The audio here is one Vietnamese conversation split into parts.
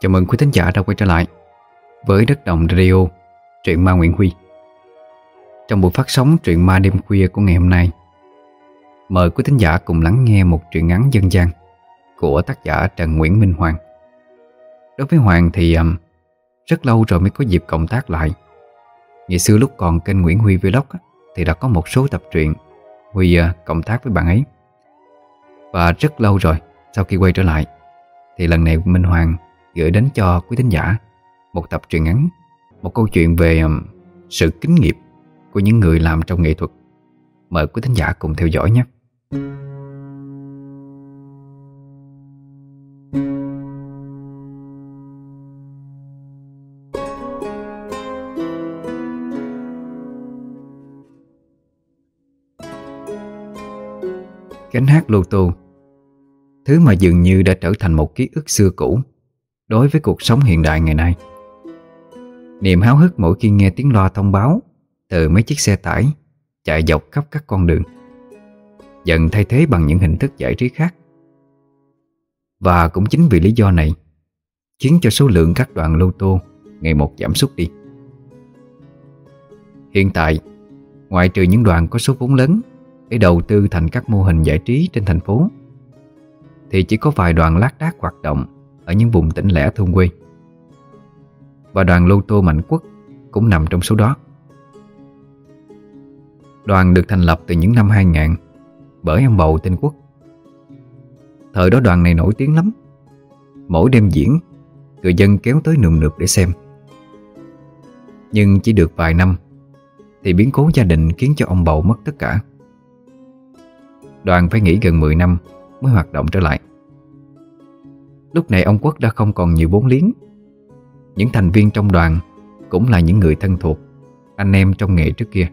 Chào mừng quý thính giả đã quay trở lại với Đất Đồng Radio, truyện ma Nguyễn Huy. Trong buổi phát sóng truyện ma đêm khuya của ngày hôm nay, mời quý thính giả cùng lắng nghe một truyện ngắn dân gian của tác giả Trần Nguyễn Minh Hoàng. Đối với Hoàng thì um, rất lâu rồi mới có dịp cộng tác lại. Ngày xưa lúc còn kênh Nguyễn Huy Vlog thì đã có một số tập truyện Huy uh, cộng tác với bạn ấy. Và rất lâu rồi sau khi quay trở lại thì lần này Minh Hoàng gửi đến cho quý thính giả một tập truyện ngắn, một câu chuyện về um, sự kính nghiệp của những người làm trong nghệ thuật. Mời quý thính giả cùng theo dõi nhé. Cánh hát lô tô Thứ mà dường như đã trở thành một ký ức xưa cũ Đối với cuộc sống hiện đại ngày nay. Niềm háo hức mỗi khi nghe tiếng loa thông báo Từ mấy chiếc xe tải Chạy dọc khắp các con đường, Dần thay thế bằng những hình thức giải trí khác. Và cũng chính vì lý do này, Khiến cho số lượng các đoàn lô tô Ngày một giảm sút đi. Hiện tại, Ngoại trừ những đoàn có số vốn lớn Để đầu tư thành các mô hình giải trí trên thành phố, Thì chỉ có vài đoàn lác đác hoạt động ở những vùng tỉnh lẻ thôn quê. Và đoàn lô tô Mạnh Quốc cũng nằm trong số đó. Đoàn được thành lập từ những năm 2000 bởi ông bầu tên Quốc. Thời đó đoàn này nổi tiếng lắm. Mỗi đêm diễn, người dân kéo tới nườm nượp để xem. Nhưng chỉ được vài năm thì biến cố gia đình khiến cho ông bầu mất tất cả. Đoàn phải nghỉ gần 10 năm mới hoạt động trở lại. Lúc này ông Quốc đã không còn nhiều vốn liếng. Những thành viên trong đoàn Cũng là những người thân thuộc, Anh em trong nghề trước kia.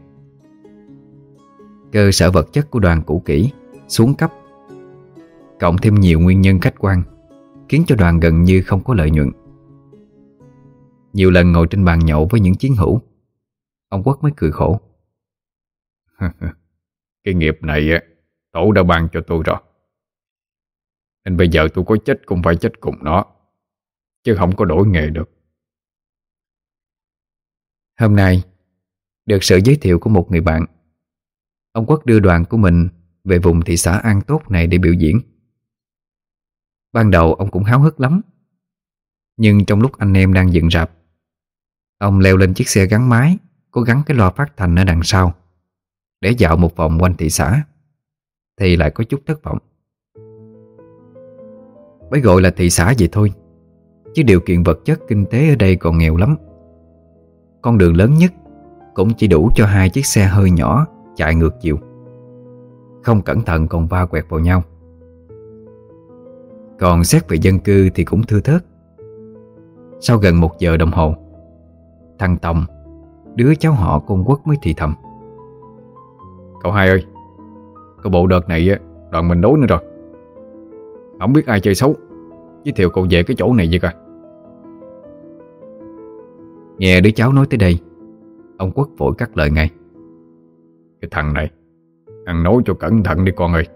Cơ sở vật chất của đoàn cũ kỹ, Xuống cấp. Cộng thêm nhiều nguyên nhân khách quan, Khiến cho đoàn gần như không có lợi nhuận. Nhiều lần ngồi trên bàn nhậu với những chiến hữu, Ông Quốc mới cười khổ. Cái nghiệp này Tổ đã ban cho tôi rồi nên bây giờ tôi có chết cũng phải chết cùng nó, Chứ không có đổi nghề được. Hôm nay, Được sự giới thiệu của một người bạn. Ông Quốc đưa đoàn của mình Về vùng thị xã An Tốt này để biểu diễn. Ban đầu ông cũng háo hức lắm, Nhưng trong lúc anh em đang dựng rạp, Ông leo lên chiếc xe gắn máy, Cố gắn cái loa phát thanh ở đằng sau. Để dạo một vòng quanh thị xã, Thì lại có chút thất vọng. Mới gọi là thị xã vậy thôi. Chứ điều kiện vật chất kinh tế ở đây còn nghèo lắm. Con đường lớn nhất Cũng chỉ đủ cho hai chiếc xe hơi nhỏ Chạy ngược chiều. Không cẩn thận còn va quẹt vào nhau. Còn xét về dân cư thì cũng thưa thớt. Sau gần một giờ đồng hồ, Thằng Tòng, Đứa cháu họ con quốc mới thì thầm. Cậu hai ơi Có bộ đợt này đoàn mình đối nữa rồi. Không biết ai chơi xấu. Giới thiệu cậu về cái chỗ này vậy coi. Nghe đứa cháu nói tới đây, Ông Quốc vội cắt lời ngay. Cái thằng này, Ăn nói cho cẩn thận đi con ơi.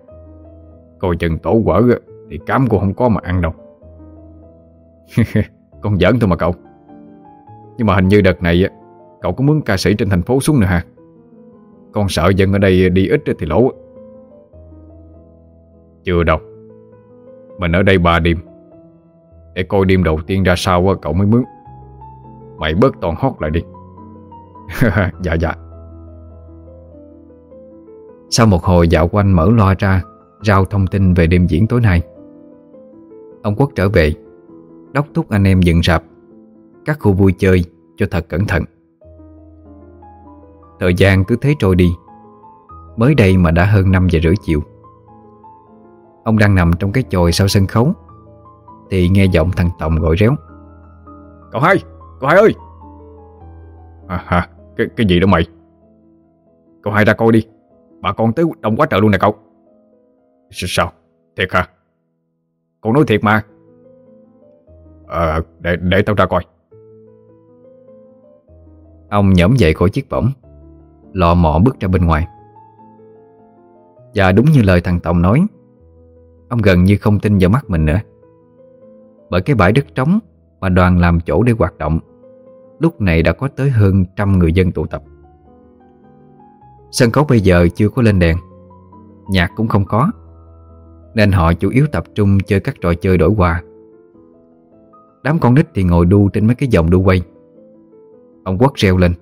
Coi chừng tổ quở Thì cám cũng không có mà ăn đâu. Con giỡn thôi mà cậu. Nhưng mà hình như đợt này Cậu có muốn ca sĩ trên thành phố xuống nữa hả? Con sợ dân ở đây đi ít thì lỗ. Chưa đâu. Mình ở đây ba đêm để coi đêm đầu tiên ra sao cậu mới mướn. Mày bớt toàn hót lại đi. Dạ dạ. Sau một hồi, dạo quanh mở loa ra, Rao thông tin về đêm diễn tối nay. Ông Quốc trở về. Đốc thúc anh em dựng rạp. Các khu vui chơi, cho thật cẩn thận. Thời gian cứ thế trôi đi. Mới đây mà đã hơn 5 giờ rưỡi chiều. Ông đang nằm trong cái chòi sau sân khấu. Thì nghe giọng thằng Tổng gọi réo. Cậu hai, cậu hai ơi! À hả, cái, cái gì đó mày? Cậu hai ra coi đi. Bà con tới đông quá trời luôn nè cậu. Sao, thiệt hả? Cậu nói thiệt mà. Ờ, để, để tao ra coi. Ông nhổm dậy khỏi chiếc võng Lò mọ bước ra bên ngoài. Và đúng như lời thằng Tổng nói Ông gần như không tin vào mắt mình nữa bởi cái bãi đất trống Mà đoàn làm chỗ để hoạt động. Lúc này đã có tới hơn trăm người dân tụ tập. Sân khấu bây giờ chưa có lên đèn Nhạc cũng không có Nên họ chủ yếu tập trung chơi các trò chơi đổi quà Đám con nít thì ngồi đu trên mấy cái vòng đu quay. Ông quất reo lên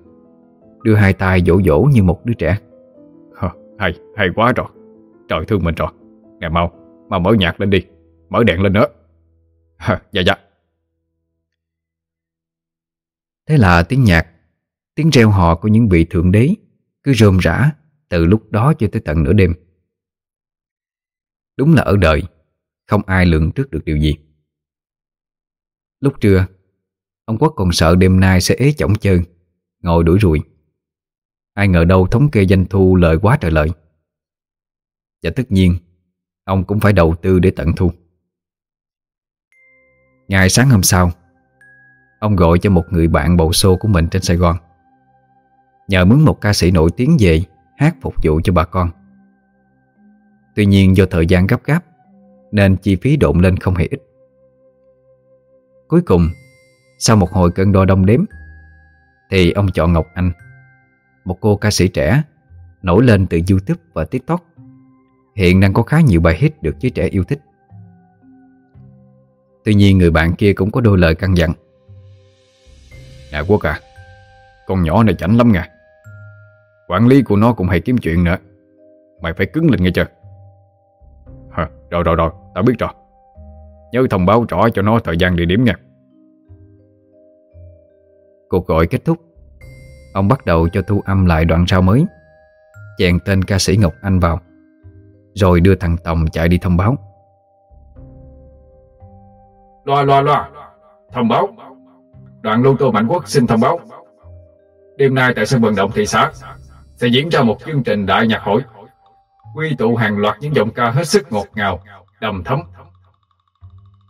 Đưa hai tay vỗ vỗ như một đứa trẻ. Hờ, Hay, hay quá rồi Trời thương mình rồi Nè mau, mau mở nhạc lên đi Mở đèn lên nữa. Hờ, Dạ dạ. Thế là tiếng nhạc Tiếng reo hò của những vị thượng đế Cứ rôm rã Từ lúc đó cho tới tận nửa đêm. Đúng là ở đời Không ai lường trước được điều gì. Lúc trưa Ông Quốc còn sợ đêm nay sẽ ế chổng chơn Ngồi đuổi ruồi Ai ngờ đâu thống kê doanh thu lợi quá trời lợi Và tất nhiên Ông cũng phải đầu tư để tận thu. Ngày sáng hôm sau, Ông gọi cho một người bạn bầu xô của mình trên Sài Gòn. Nhờ mướn một ca sĩ nổi tiếng về Hát phục vụ cho bà con. Tuy nhiên do thời gian gấp gáp, Nên chi phí độn lên không hề ít. Cuối cùng, Sau một hồi cân đo đong đếm, Thì ông chọn Ngọc Anh, Một cô ca sĩ trẻ, Nổi lên từ Youtube và TikTok. Hiện đang có khá nhiều bài hit được giới trẻ yêu thích. Tuy nhiên người bạn kia cũng có đôi lời căn dặn. Nè Quốc à Con nhỏ này chảnh lắm nha Quản lý của nó cũng hay kiếm chuyện nữa. Mày phải cứng lên nghe chưa? Hờ, Rồi rồi rồi Tao biết rồi. Nhớ thông báo rõ cho nó thời gian địa điểm nha. Cuộc gọi kết thúc. Ông bắt đầu cho thu âm lại đoạn sau mới. Chèn tên ca sĩ Ngọc Anh vào Rồi đưa thằng Tòng chạy đi thông báo. Loa loa loa. Thông báo. Đoàn lưu tô Mạnh Quốc xin thông báo. Đêm nay tại sân vận động thị xã Sẽ diễn ra một chương trình đại nhạc hội. Quy tụ hàng loạt những giọng ca hết sức ngọt ngào, Đầm thấm.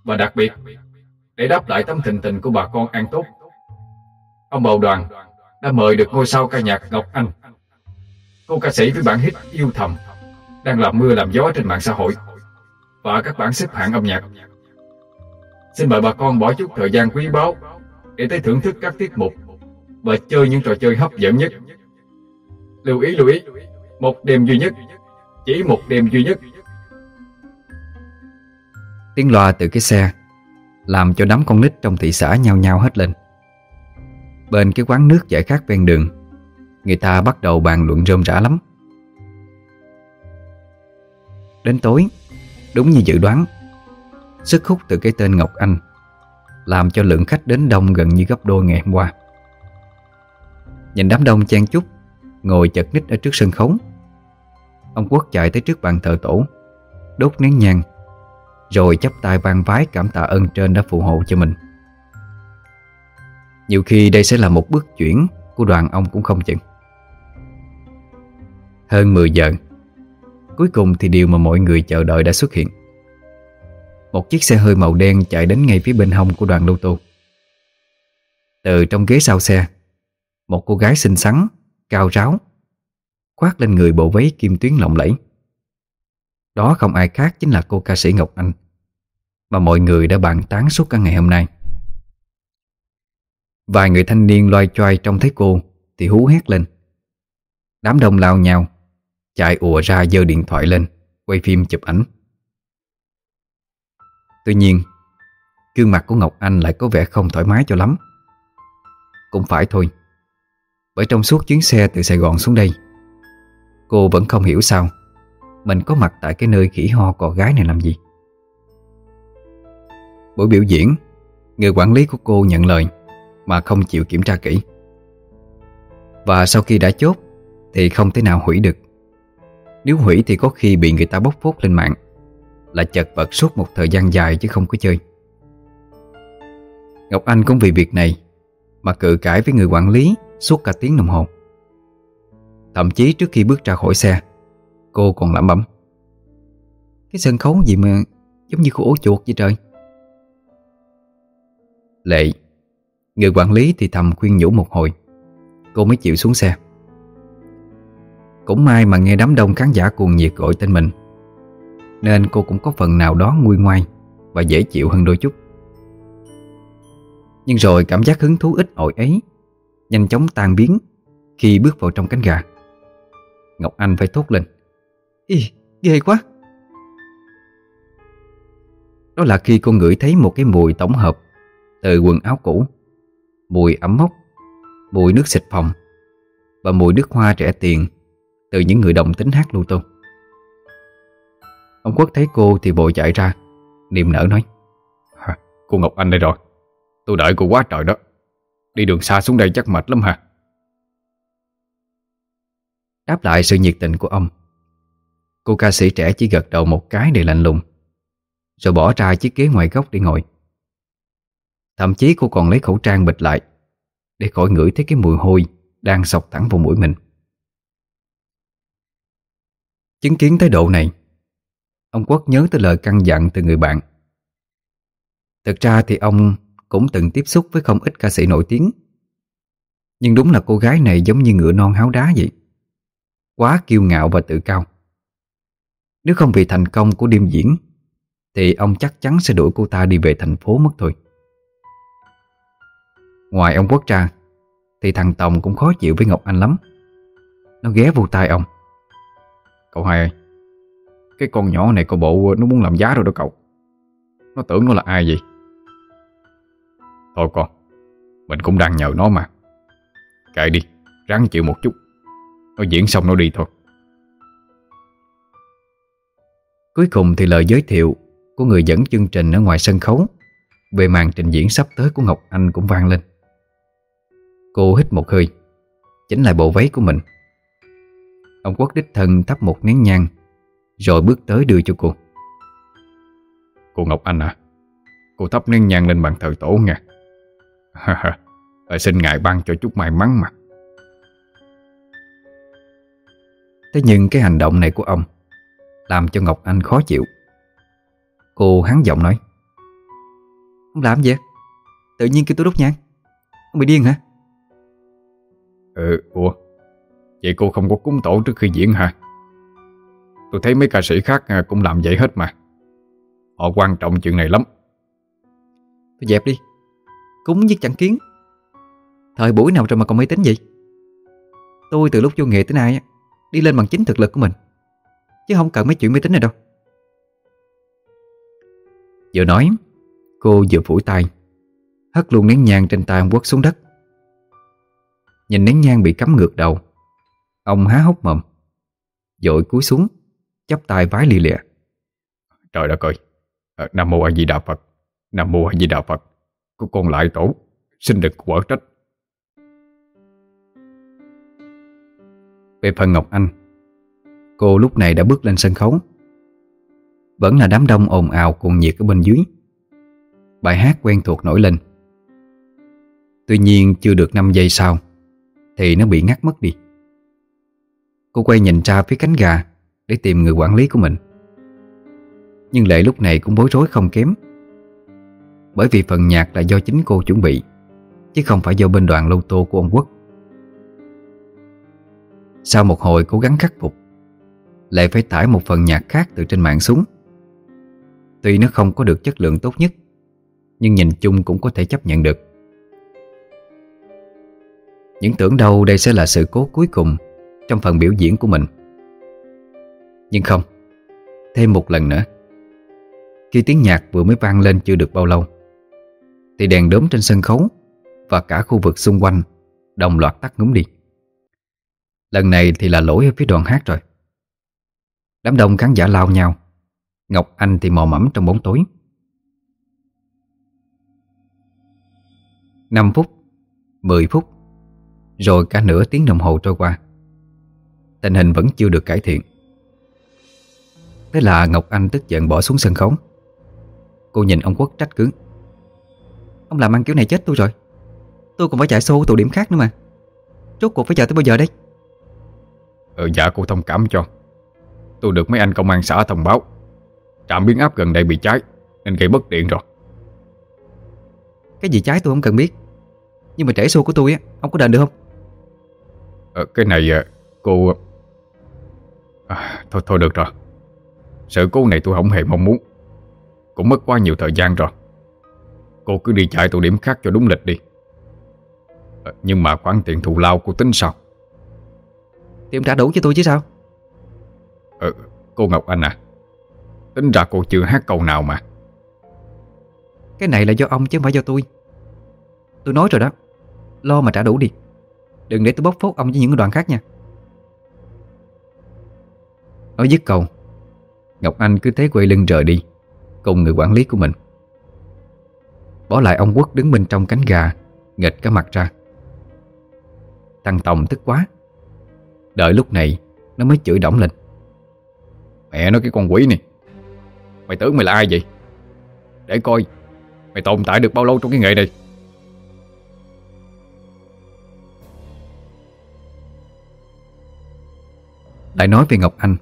Và đặc biệt, Để đáp lại tấm tình tình của bà con An Tốt, Ông bầu đoàn Đã mời được ngôi sao ca nhạc Ngọc Anh. Cô ca sĩ với bản hit Yêu Thầm Đang làm mưa làm gió trên mạng xã hội. Và các bản xếp hạng âm nhạc Xin mời bà con bỏ chút thời gian quý báu để tới thưởng thức các tiết mục và chơi những trò chơi hấp dẫn nhất. Lưu ý lưu ý, một đêm duy nhất, chỉ một đêm duy nhất. Tiếng loa từ cái xe làm cho đám con nít trong thị xã nhao nhao hết lên. Bên cái quán nước giải khát ven đường, người ta bắt đầu bàn luận rôm rã lắm. Đến tối, đúng như dự đoán, sức hút từ cái tên Ngọc Anh, làm cho lượng khách đến đông gần như gấp đôi ngày hôm qua. Nhìn đám đông chen chúc, Ngồi chật ních ở trước sân khấu. Ông Quốc chạy tới trước bàn thờ tổ, Đốt nén nhang, Rồi chắp tay vang vái cảm tạ ơn trên đã phù hộ cho mình. Nhiều khi đây sẽ là một bước chuyển Của đoàn ông cũng không chừng. Hơn 10 giờ, Cuối cùng thì điều mà mọi người chờ đợi đã xuất hiện một chiếc xe hơi màu đen chạy đến ngay phía bên hông của đoàn lô tô. Từ trong ghế sau xe Một cô gái xinh xắn, cao ráo Khoác lên người bộ váy kim tuyến lộng lẫy. Đó không ai khác chính là cô ca sĩ Ngọc Anh Mà mọi người đã bàn tán suốt cả ngày hôm nay. Vài người thanh niên loay choay trông thấy cô Thì hú hét lên. Đám đông lao nhau Chạy ùa ra giơ điện thoại lên Quay phim chụp ảnh. Tuy nhiên, Gương mặt của Ngọc Anh lại có vẻ không thoải mái cho lắm. Cũng phải thôi, Bởi trong suốt chuyến xe từ Sài Gòn xuống đây, Cô vẫn không hiểu sao Mình có mặt tại cái nơi khỉ ho cò gái này làm gì. Buổi biểu diễn, Người quản lý của cô nhận lời Mà không chịu kiểm tra kỹ. Và sau khi đã chốt Thì không thể nào hủy được. Nếu hủy thì có khi bị người ta bóc phốt lên mạng là chật vật suốt một thời gian dài chứ không có chơi. Ngọc Anh cũng vì việc này Mà cự cãi với người quản lý Suốt cả tiếng đồng hồ. Thậm chí trước khi bước ra khỏi xe, Cô còn lẩm bẩm, Cái sân khấu gì mà Giống như khu ổ chuột vậy trời? Lệ, Người quản lý thì thầm khuyên nhủ một hồi, Cô mới chịu xuống xe. Cũng may mà nghe đám đông khán giả cuồng nhiệt gọi tên mình nên cô cũng có phần nào đó nguôi ngoai Và dễ chịu hơn đôi chút. Nhưng rồi cảm giác hứng thú ít ỏi ấy Nhanh chóng tan biến Khi bước vào trong cánh gà. Ngọc Anh phải thốt lên Ý, ghê quá. Đó là khi cô ngửi thấy một cái mùi tổng hợp Từ quần áo cũ Mùi ẩm mốc Mùi nước xịt phòng Và mùi nước hoa trẻ tiền Từ những người đồng tính hát lưu tôn Ông Quốc thấy cô thì vội chạy ra. Niềm nở nói Cô Ngọc Anh đây rồi. Tôi đợi cô quá trời đó. Đi đường xa xuống đây chắc mệt lắm hả? Đáp lại sự nhiệt tình của ông. Cô ca sĩ trẻ chỉ gật đầu một cái để lạnh lùng Rồi bỏ ra chiếc ghế ngoài góc để ngồi. Thậm chí cô còn lấy khẩu trang bịt lại Để khỏi ngửi thấy cái mùi hôi Đang sọc thẳng vào mũi mình. Chứng kiến thái độ này Ông Quốc nhớ tới lời căn dặn từ người bạn. Thực ra thì ông cũng từng tiếp xúc với không ít ca sĩ nổi tiếng. Nhưng đúng là cô gái này giống như ngựa non háo đá vậy. Quá kiêu ngạo và tự cao. Nếu không vì thành công của đêm diễn, Thì ông chắc chắn sẽ đuổi cô ta đi về thành phố mất thôi. Ngoài ông Quốc ra, Thì thằng Tòng cũng khó chịu với Ngọc Anh lắm. Nó ghé vô tai ông. Cậu hai ơi cái con nhỏ này có bộ, nó muốn làm giá rồi đó cậu. Nó tưởng nó là ai vậy? Thôi con, Mình cũng đang nhờ nó mà. Kệ đi, Ráng chịu một chút. Nó diễn xong nó đi thôi. Cuối cùng thì lời giới thiệu Của người dẫn chương trình ở ngoài sân khấu Về màn trình diễn sắp tới của Ngọc Anh cũng vang lên. Cô hít một hơi chính lại bộ váy của mình. Ông Quốc đích thân thắp một nén nhang. Rồi bước tới đưa cho cô. Cô Ngọc Anh à Cô thắp nén nhang lên bàn thờ tổ nha Xin ngài ban cho chút may mắn mà. Thế nhưng cái hành động này của ông Làm cho Ngọc Anh khó chịu. Cô hắn giọng nói Ông làm gì? Tự nhiên kêu tôi đốt nhang? Ông bị điên hả? Ừ, ủa Vậy cô không có cúng tổ trước khi diễn hả Tôi thấy mấy ca sĩ khác à, cũng làm vậy hết mà. Họ quan trọng chuyện này lắm. Tôi dẹp đi. Cúng với chẳng kiến. Thời buổi nào rồi mà còn mê tính gì Tôi từ lúc vô nghề tới nay Đi lên bằng chính thực lực của mình. Chứ không cần mấy chuyện mê tính này đâu. Vừa nói Cô vừa phủi tay. Hất luôn nén nhang trên tay ông Quốc xuống đất. Nhìn nén nhang bị cắm ngược đầu Ông há hốc mồm Dội cúi xuống chắp tay vái lìa lịa. Trời đất ơi à, Nam Mô A Di Đà Phật Nam Mô A Di Đà Phật Của con lại tổ Xin đừng quở trách. Về phần Ngọc Anh Cô lúc này đã bước lên sân khấu. Vẫn là đám đông ồn ào cuồng nhiệt ở bên dưới. Bài hát quen thuộc nổi lên. Tuy nhiên chưa được 5 giây sau Thì nó bị ngắt mất đi. Cô quay nhìn ra phía cánh gà để tìm người quản lý của mình. Nhưng Lệ lúc này cũng bối rối không kém. Bởi vì phần nhạc là do chính cô chuẩn bị, Chứ không phải do bên đoàn lô tô của ông Quốc. Sau một hồi cố gắng khắc phục, Lệ phải tải một phần nhạc khác từ trên mạng xuống. Tuy nó không có được chất lượng tốt nhất, Nhưng nhìn chung cũng có thể chấp nhận được. Những tưởng đâu đây sẽ là sự cố cuối cùng Trong phần biểu diễn của mình. Nhưng không, Thêm một lần nữa. Khi tiếng nhạc vừa mới vang lên chưa được bao lâu, Thì đèn đốm trên sân khấu Và cả khu vực xung quanh Đồng loạt tắt ngúng đi. Lần này thì là lỗi ở phía đoàn hát rồi. Đám đông khán giả lao nhau, Ngọc Anh thì mò mẫm trong bóng tối. 5 phút 10 phút, Rồi cả nửa tiếng đồng hồ trôi qua. Tình hình vẫn chưa được cải thiện. Thế là Ngọc Anh tức giận bỏ xuống sân khấu. Cô nhìn ông Quốc trách cứ. Ông làm ăn kiểu này chết tôi rồi. Tôi còn phải chạy xô tụ điểm khác nữa mà. Rốt cuộc phải chờ tới bao giờ đây? Ừ dạ cô thông cảm cho. Tôi được mấy anh công an xã thông báo. Trạm biến áp gần đây bị cháy Nên gây mất điện rồi. Cái gì cháy tôi không cần biết. Nhưng mà trễ xô của tôi á Ông có đền được không? Ờ, Cái này à, cô à, Thôi thôi được rồi Sự cố này tôi không hề mong muốn. Cũng mất quá nhiều thời gian rồi. Cô cứ đi chạy tụ điểm khác cho đúng lịch đi. À, Nhưng mà khoản tiền thù lao cô tính sao? Thì ông trả đủ cho tôi chứ sao? Ừ, Cô Ngọc Anh à Tính ra cô chưa hát câu nào mà. Cái này là do ông chứ không phải do tôi. Tôi nói rồi đó Lo mà trả đủ đi. Đừng để tôi bóc phốt ông với những đoàn khác nha. Nói dứt câu Ngọc Anh cứ thế quay lưng rời đi, Cùng người quản lý của mình. Bỏ lại ông Quốc đứng bên trong cánh gà, Nghịch cả mặt ra. Thằng Tòng tức quá. Đợi lúc này, Nó mới chửi đỏng lên. Mẹ nói cái con quỷ này, Mày tưởng mày là ai vậy? Để coi, Mày tồn tại được bao lâu trong cái nghề này? Lại nói về Ngọc Anh.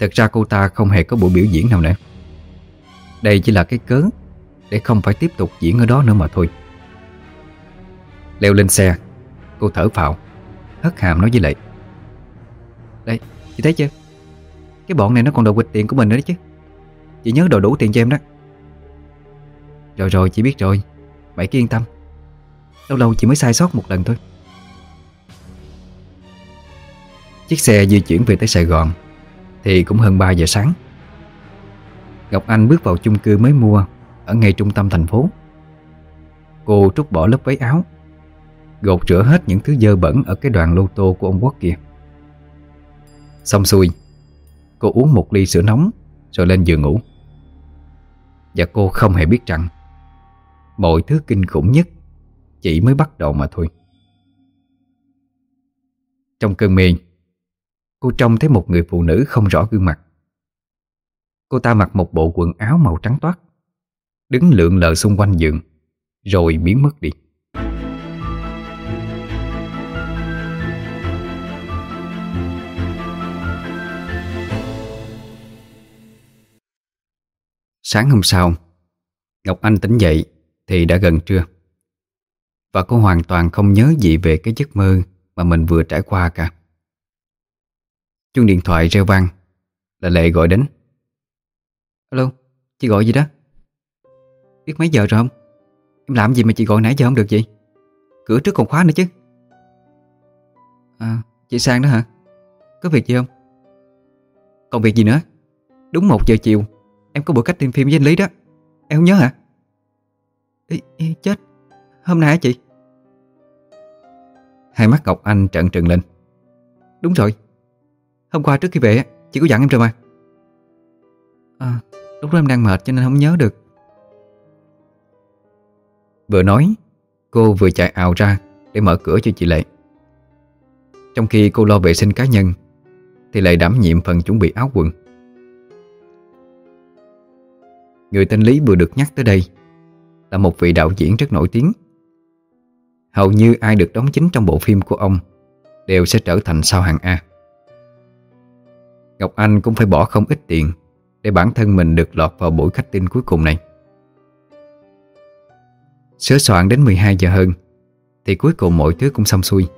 Thật ra cô ta không hề có buổi biểu diễn nào nữa. Đây chỉ là cái cớ Để không phải tiếp tục diễn ở đó nữa mà thôi. Leo lên xe Cô thở phào Hất hàm nói với Lệ. Đây, chị thấy chưa? Cái bọn này nó còn đồ quịch tiền của mình nữa đấy chứ. Chị nhớ đồ đủ tiền cho em đó. Rồi rồi chị biết rồi. Mày cứ yên tâm. Lâu lâu chị mới sai sót một lần thôi. Chiếc xe di chuyển về tới Sài Gòn. Thì cũng hơn 3 giờ sáng. Ngọc Anh bước vào chung cư mới mua Ở ngay trung tâm thành phố. Cô trút bỏ lớp váy áo, Gột rửa hết những thứ dơ bẩn Ở cái đoàn lô tô của ông Quốc kia. Xong xuôi, Cô uống một ly sữa nóng Rồi lên giường ngủ. Và cô không hề biết rằng, Mọi thứ kinh khủng nhất Chỉ mới bắt đầu mà thôi. Trong cơn mê Cô trông thấy một người phụ nữ không rõ gương mặt. Cô ta mặc một bộ quần áo màu trắng toát, Đứng lượn lờ xung quanh giường, Rồi biến mất đi. Sáng hôm sau, Ngọc Anh tỉnh dậy Thì đã gần trưa. Và cô hoàn toàn không nhớ gì về cái giấc mơ Mà mình vừa trải qua cả. Chuông điện thoại reo vang Là Lệ gọi đến Alo, chị gọi gì đó? Biết mấy giờ rồi không? Em làm gì mà chị gọi nãy giờ không được vậy? Cửa trước còn khóa nữa chứ À, chị Sang đó hả? Có việc gì không? Còn việc gì nữa? Đúng một giờ chiều Em có buổi cách tìm phim với anh Lý đó Em không nhớ hả? Ê, ê, chết Hôm nay hả chị? Hai mắt Ngọc Anh trợn trừng lên Đúng rồi Hôm qua trước khi về Chị có dặn em rồi mà À lúc đó em đang mệt cho nên không nhớ được. Vừa nói, Cô vừa chạy ào ra Để mở cửa cho chị Lệ. Trong khi cô lo vệ sinh cá nhân, Thì Lệ đảm nhiệm phần chuẩn bị áo quần. Người tên Lý vừa được nhắc tới đây Là một vị đạo diễn rất nổi tiếng. Hầu như ai được đóng chính trong bộ phim của ông Đều sẽ trở thành sao hàng A. Ngọc Anh cũng phải bỏ không ít tiền Để bản thân mình được lọt vào buổi khách tin cuối cùng này. Sửa soạn đến 12 giờ hơn, Thì cuối cùng mọi thứ cũng xong xuôi.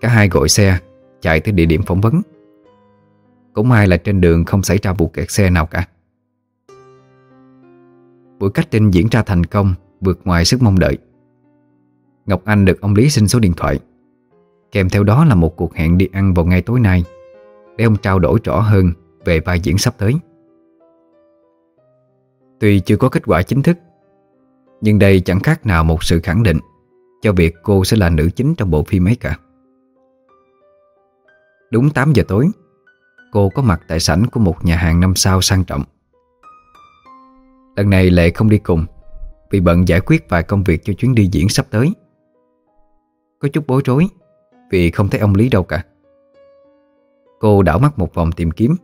Cả hai gọi xe, Chạy tới địa điểm phỏng vấn. Cũng may là trên đường không xảy ra vụ kẹt xe nào cả. Buổi cách tin diễn ra thành công, Vượt ngoài sức mong đợi. Ngọc Anh được ông Lý xin số điện thoại. Kèm theo đó là một cuộc hẹn đi ăn vào ngay tối nay để ông trao đổi rõ hơn về vai diễn sắp tới. Tuy chưa có kết quả chính thức, nhưng đây chẳng khác nào một sự khẳng định cho việc cô sẽ là nữ chính trong bộ phim ấy cả. Đúng 8 giờ tối, cô có mặt tại sảnh của một nhà hàng năm sao sang trọng. Lần này Lệ không đi cùng vì bận giải quyết vài công việc cho chuyến đi diễn sắp tới. Có chút bối rối vì không thấy ông Lý đâu cả. Cô đảo mắt một vòng tìm kiếm.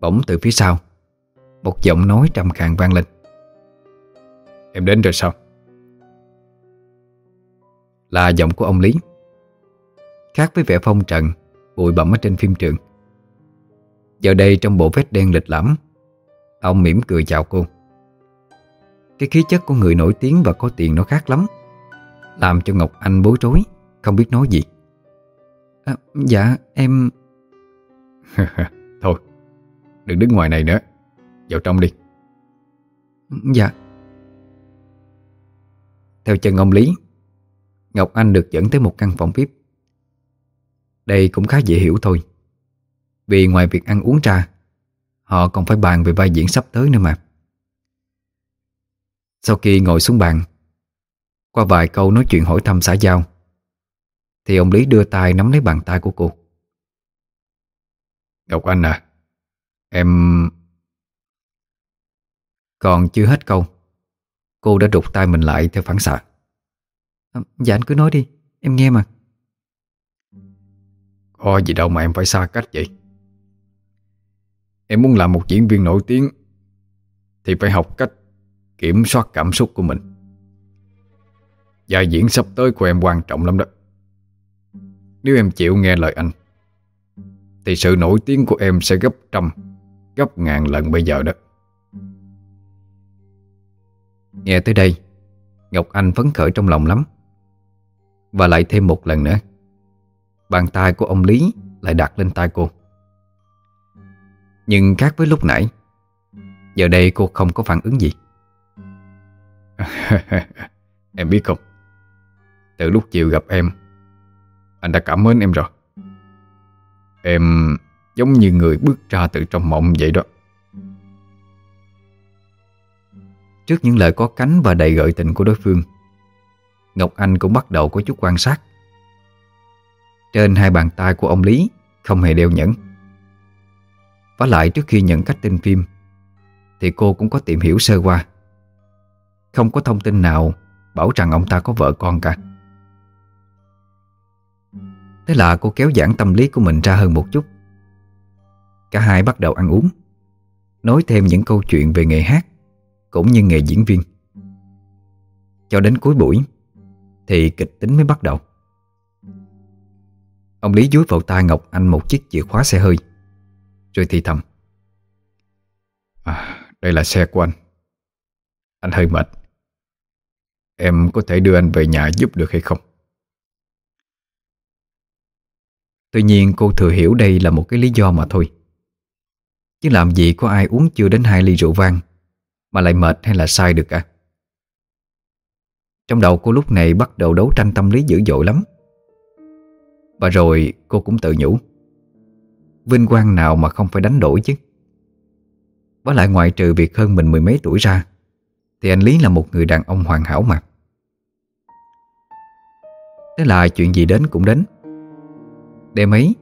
Bỗng từ phía sau, Một giọng nói trầm khàn vang lên. Em đến rồi sao? Là giọng của ông Lý, Khác với vẻ phong trần, Bụi bẩm ở trên phim trường. Giờ đây trong bộ vest đen lịch lãm, Ông mỉm cười chào cô. Cái khí chất của người nổi tiếng và có tiền nó khác lắm, Làm cho Ngọc Anh bối rối, Không biết nói gì. À, dạ em Thôi Đừng đứng ngoài này nữa. Vào trong đi. Dạ. Theo chân ông Lý Ngọc Anh được dẫn tới một căn phòng VIP. Đây cũng khá dễ hiểu thôi Vì ngoài việc ăn uống ra Họ còn phải bàn về vai diễn sắp tới nữa mà. Sau khi ngồi xuống bàn Qua vài câu nói chuyện hỏi thăm xã giao Thì ông Lý đưa tay nắm lấy bàn tay của cô. Ngọc Anh à Em... Còn chưa hết câu Cô đã rụt tay mình lại theo phản xạ. À, Dạ anh cứ nói đi Em nghe mà. Có gì đâu mà em phải xa cách vậy. Em muốn làm một diễn viên nổi tiếng Thì phải học cách Kiểm soát cảm xúc của mình. Vai diễn sắp tới của em quan trọng lắm đó nếu em chịu nghe lời anh, Thì sự nổi tiếng của em sẽ gấp trăm, Gấp ngàn lần bây giờ đó. Nghe tới đây, Ngọc Anh phấn khởi trong lòng lắm. Và lại thêm một lần nữa, Bàn tay của ông Lý lại đặt lên tay cô. Nhưng khác với lúc nãy, Giờ đây cô không có phản ứng gì. Em biết không? Từ lúc chiều gặp em anh đã cảm ơn em rồi. Em giống như người bước ra từ trong mộng vậy đó. Trước những lời có cánh và đầy gợi tình của đối phương, Ngọc Anh cũng bắt đầu có chút quan sát. Trên hai bàn tay của ông Lý Không hề đeo nhẫn. Và lại trước khi nhận cách tin phim, Thì cô cũng có tìm hiểu sơ qua. Không có thông tin nào Bảo rằng ông ta có vợ con cả. Thế là cô kéo giãn tâm lý của mình ra hơn một chút. Cả hai bắt đầu ăn uống Nói thêm những câu chuyện về nghề hát cũng như nghề diễn viên. Cho đến cuối buổi Thì kịch tính mới bắt đầu. Ông Lý dúi vào tay Ngọc Anh một chiếc chìa khóa xe hơi Rồi thì thầm. À, Đây là xe của anh. Anh hơi mệt. Em có thể đưa anh về nhà giúp được hay không? Tuy nhiên cô thừa hiểu đây là một cái lý do mà thôi. Chứ làm gì có ai uống chưa đến hai ly rượu vang, mà lại mệt hay là sai được cả Trong đầu cô lúc này bắt đầu đấu tranh tâm lý dữ dội lắm. Và rồi cô cũng tự nhủ, Vinh quang nào mà không phải đánh đổi chứ? Với lại ngoại trừ việc hơn mình mười mấy tuổi ra, Thì anh Lý là một người đàn ông hoàn hảo mà. Thế là chuyện gì đến cũng đến. Đêm ấy,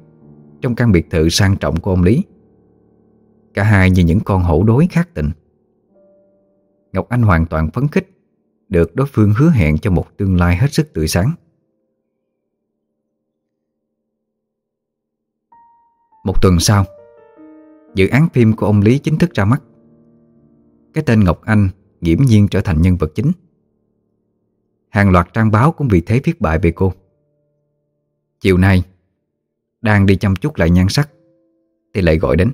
Trong căn biệt thự sang trọng của ông Lý. Cả hai như những con hổ đối khác tình. Ngọc Anh hoàn toàn phấn khích Được đối phương hứa hẹn cho một tương lai hết sức tươi sáng. Một tuần sau, Dự án phim của ông Lý chính thức ra mắt. Cái tên Ngọc Anh nghiễm nhiên trở thành nhân vật chính. Hàng loạt trang báo cũng vì thế viết bài về cô. Chiều nay đang đi chăm chút lại nhan sắc Thì lại gọi đến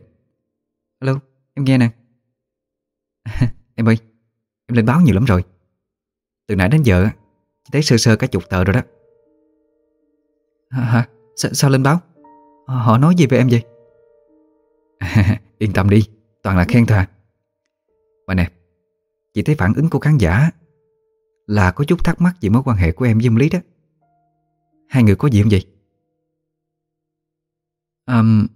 Alo, em nghe nè Em ơi Em lên báo nhiều lắm rồi Từ nãy đến giờ Chỉ thấy sơ sơ cả chục tờ rồi đó Hả? Sa sao lên báo? Họ nói gì về em vậy? Yên tâm đi Toàn là khen thôi à Mà nè Chị thấy phản ứng của khán giả Là có chút thắc mắc về mối quan hệ của em với ông Lý đó Hai người có gì không vậy? Um...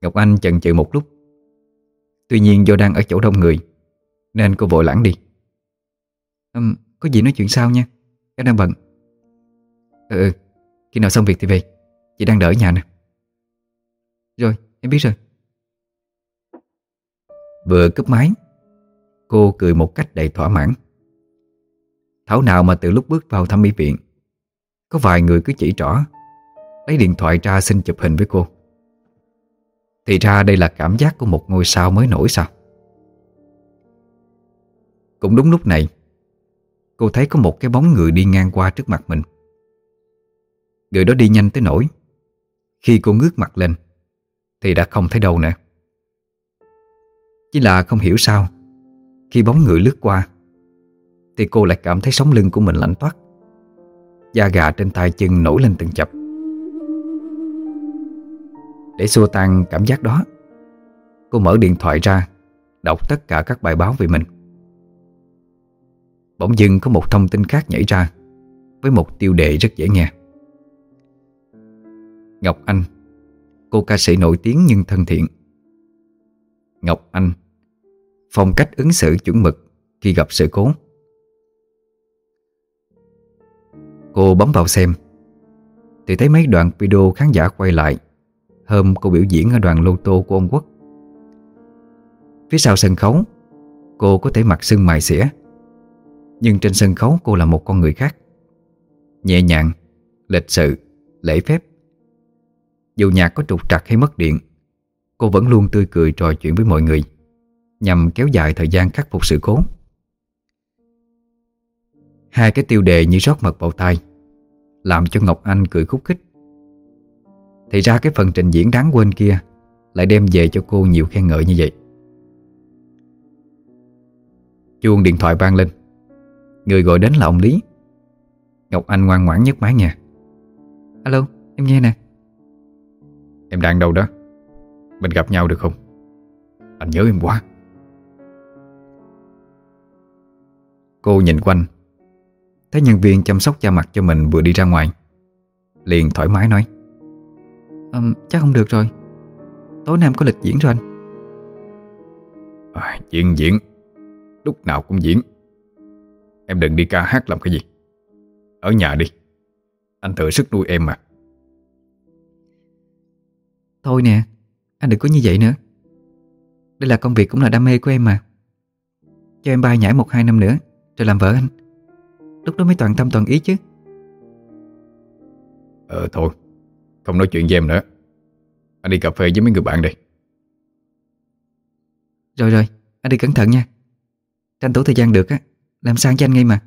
Ngọc Anh chần chừ một lúc. Tuy nhiên do đang ở chỗ đông người nên cô vội lãng đi. Um, Có gì nói chuyện sau nha Em đang bận. Ừ, ừ khi nào xong việc thì về Chị đang đợi nhà nè. Rồi em biết rồi. Vừa cúp máy Cô cười một cách đầy thỏa mãn. Thảo nào mà từ lúc bước vào thăm y viện Có vài người cứ chỉ trỏ Lấy điện thoại ra xin chụp hình với cô. Thì ra đây là cảm giác của một ngôi sao mới nổi sao? Cũng đúng lúc này, Cô thấy có một cái bóng người đi ngang qua trước mặt mình. Người đó đi nhanh tới nổi. Khi cô ngước mặt lên, Thì đã không thấy đâu nữa. Chỉ là không hiểu sao, Khi bóng người lướt qua, Thì cô lại cảm thấy sống lưng của mình lạnh toát, Da gà trên tay chân nổi lên từng chập. Để xua tan cảm giác đó, Cô mở điện thoại ra, Đọc tất cả các bài báo về mình. Bỗng dưng có một thông tin khác nhảy ra, Với một tiêu đề rất dễ nghe. Ngọc Anh, Cô ca sĩ nổi tiếng nhưng thân thiện. Ngọc Anh, Phong cách ứng xử chuẩn mực Khi gặp sự cố. Cô bấm vào xem, Thì thấy mấy đoạn video khán giả quay lại Hôm cô biểu diễn ở đoàn lô tô của ông Quốc. Phía sau sân khấu, Cô có thể mặc sưng mài xỉa, Nhưng trên sân khấu cô là một con người khác. Nhẹ nhàng, Lịch sự, Lễ phép. Dù nhạc có trục trặc hay mất điện, Cô vẫn luôn tươi cười trò chuyện với mọi người, Nhằm kéo dài thời gian khắc phục sự cố. Hai cái tiêu đề như rót mật vào tay Làm cho Ngọc Anh cười khúc khích. Thì ra cái phần trình diễn đáng quên kia Lại đem về cho cô nhiều khen ngợi như vậy. Chuông điện thoại vang lên. Người gọi đến là ông Lý. Ngọc Anh ngoan ngoãn nhấc máy nha Alo, em nghe nè. Em đang đâu đó? Mình gặp nhau được không? Anh nhớ em quá. Cô nhìn quanh. Thấy nhân viên chăm sóc da mặt cho mình vừa đi ra ngoài. Liền thoải mái nói um, Chắc không được rồi. Tối nay em có lịch diễn rồi anh. À, Diễn diễn. Lúc nào cũng diễn. Em đừng đi ca hát làm cái gì. Ở nhà đi. Anh tự sức nuôi em mà. Thôi nè Anh đừng có như vậy nữa. Đây là công việc cũng là đam mê của em mà. Cho em bay nhảy một hai năm nữa Rồi làm vợ anh. Lúc đó mới toàn tâm toàn ý chứ. Ờ thôi Không nói chuyện với em nữa. Anh đi cà phê với mấy người bạn đây Rồi rồi. Anh đi cẩn thận nha. Tranh thủ thời gian được á. Làm sang cho anh ngay mà.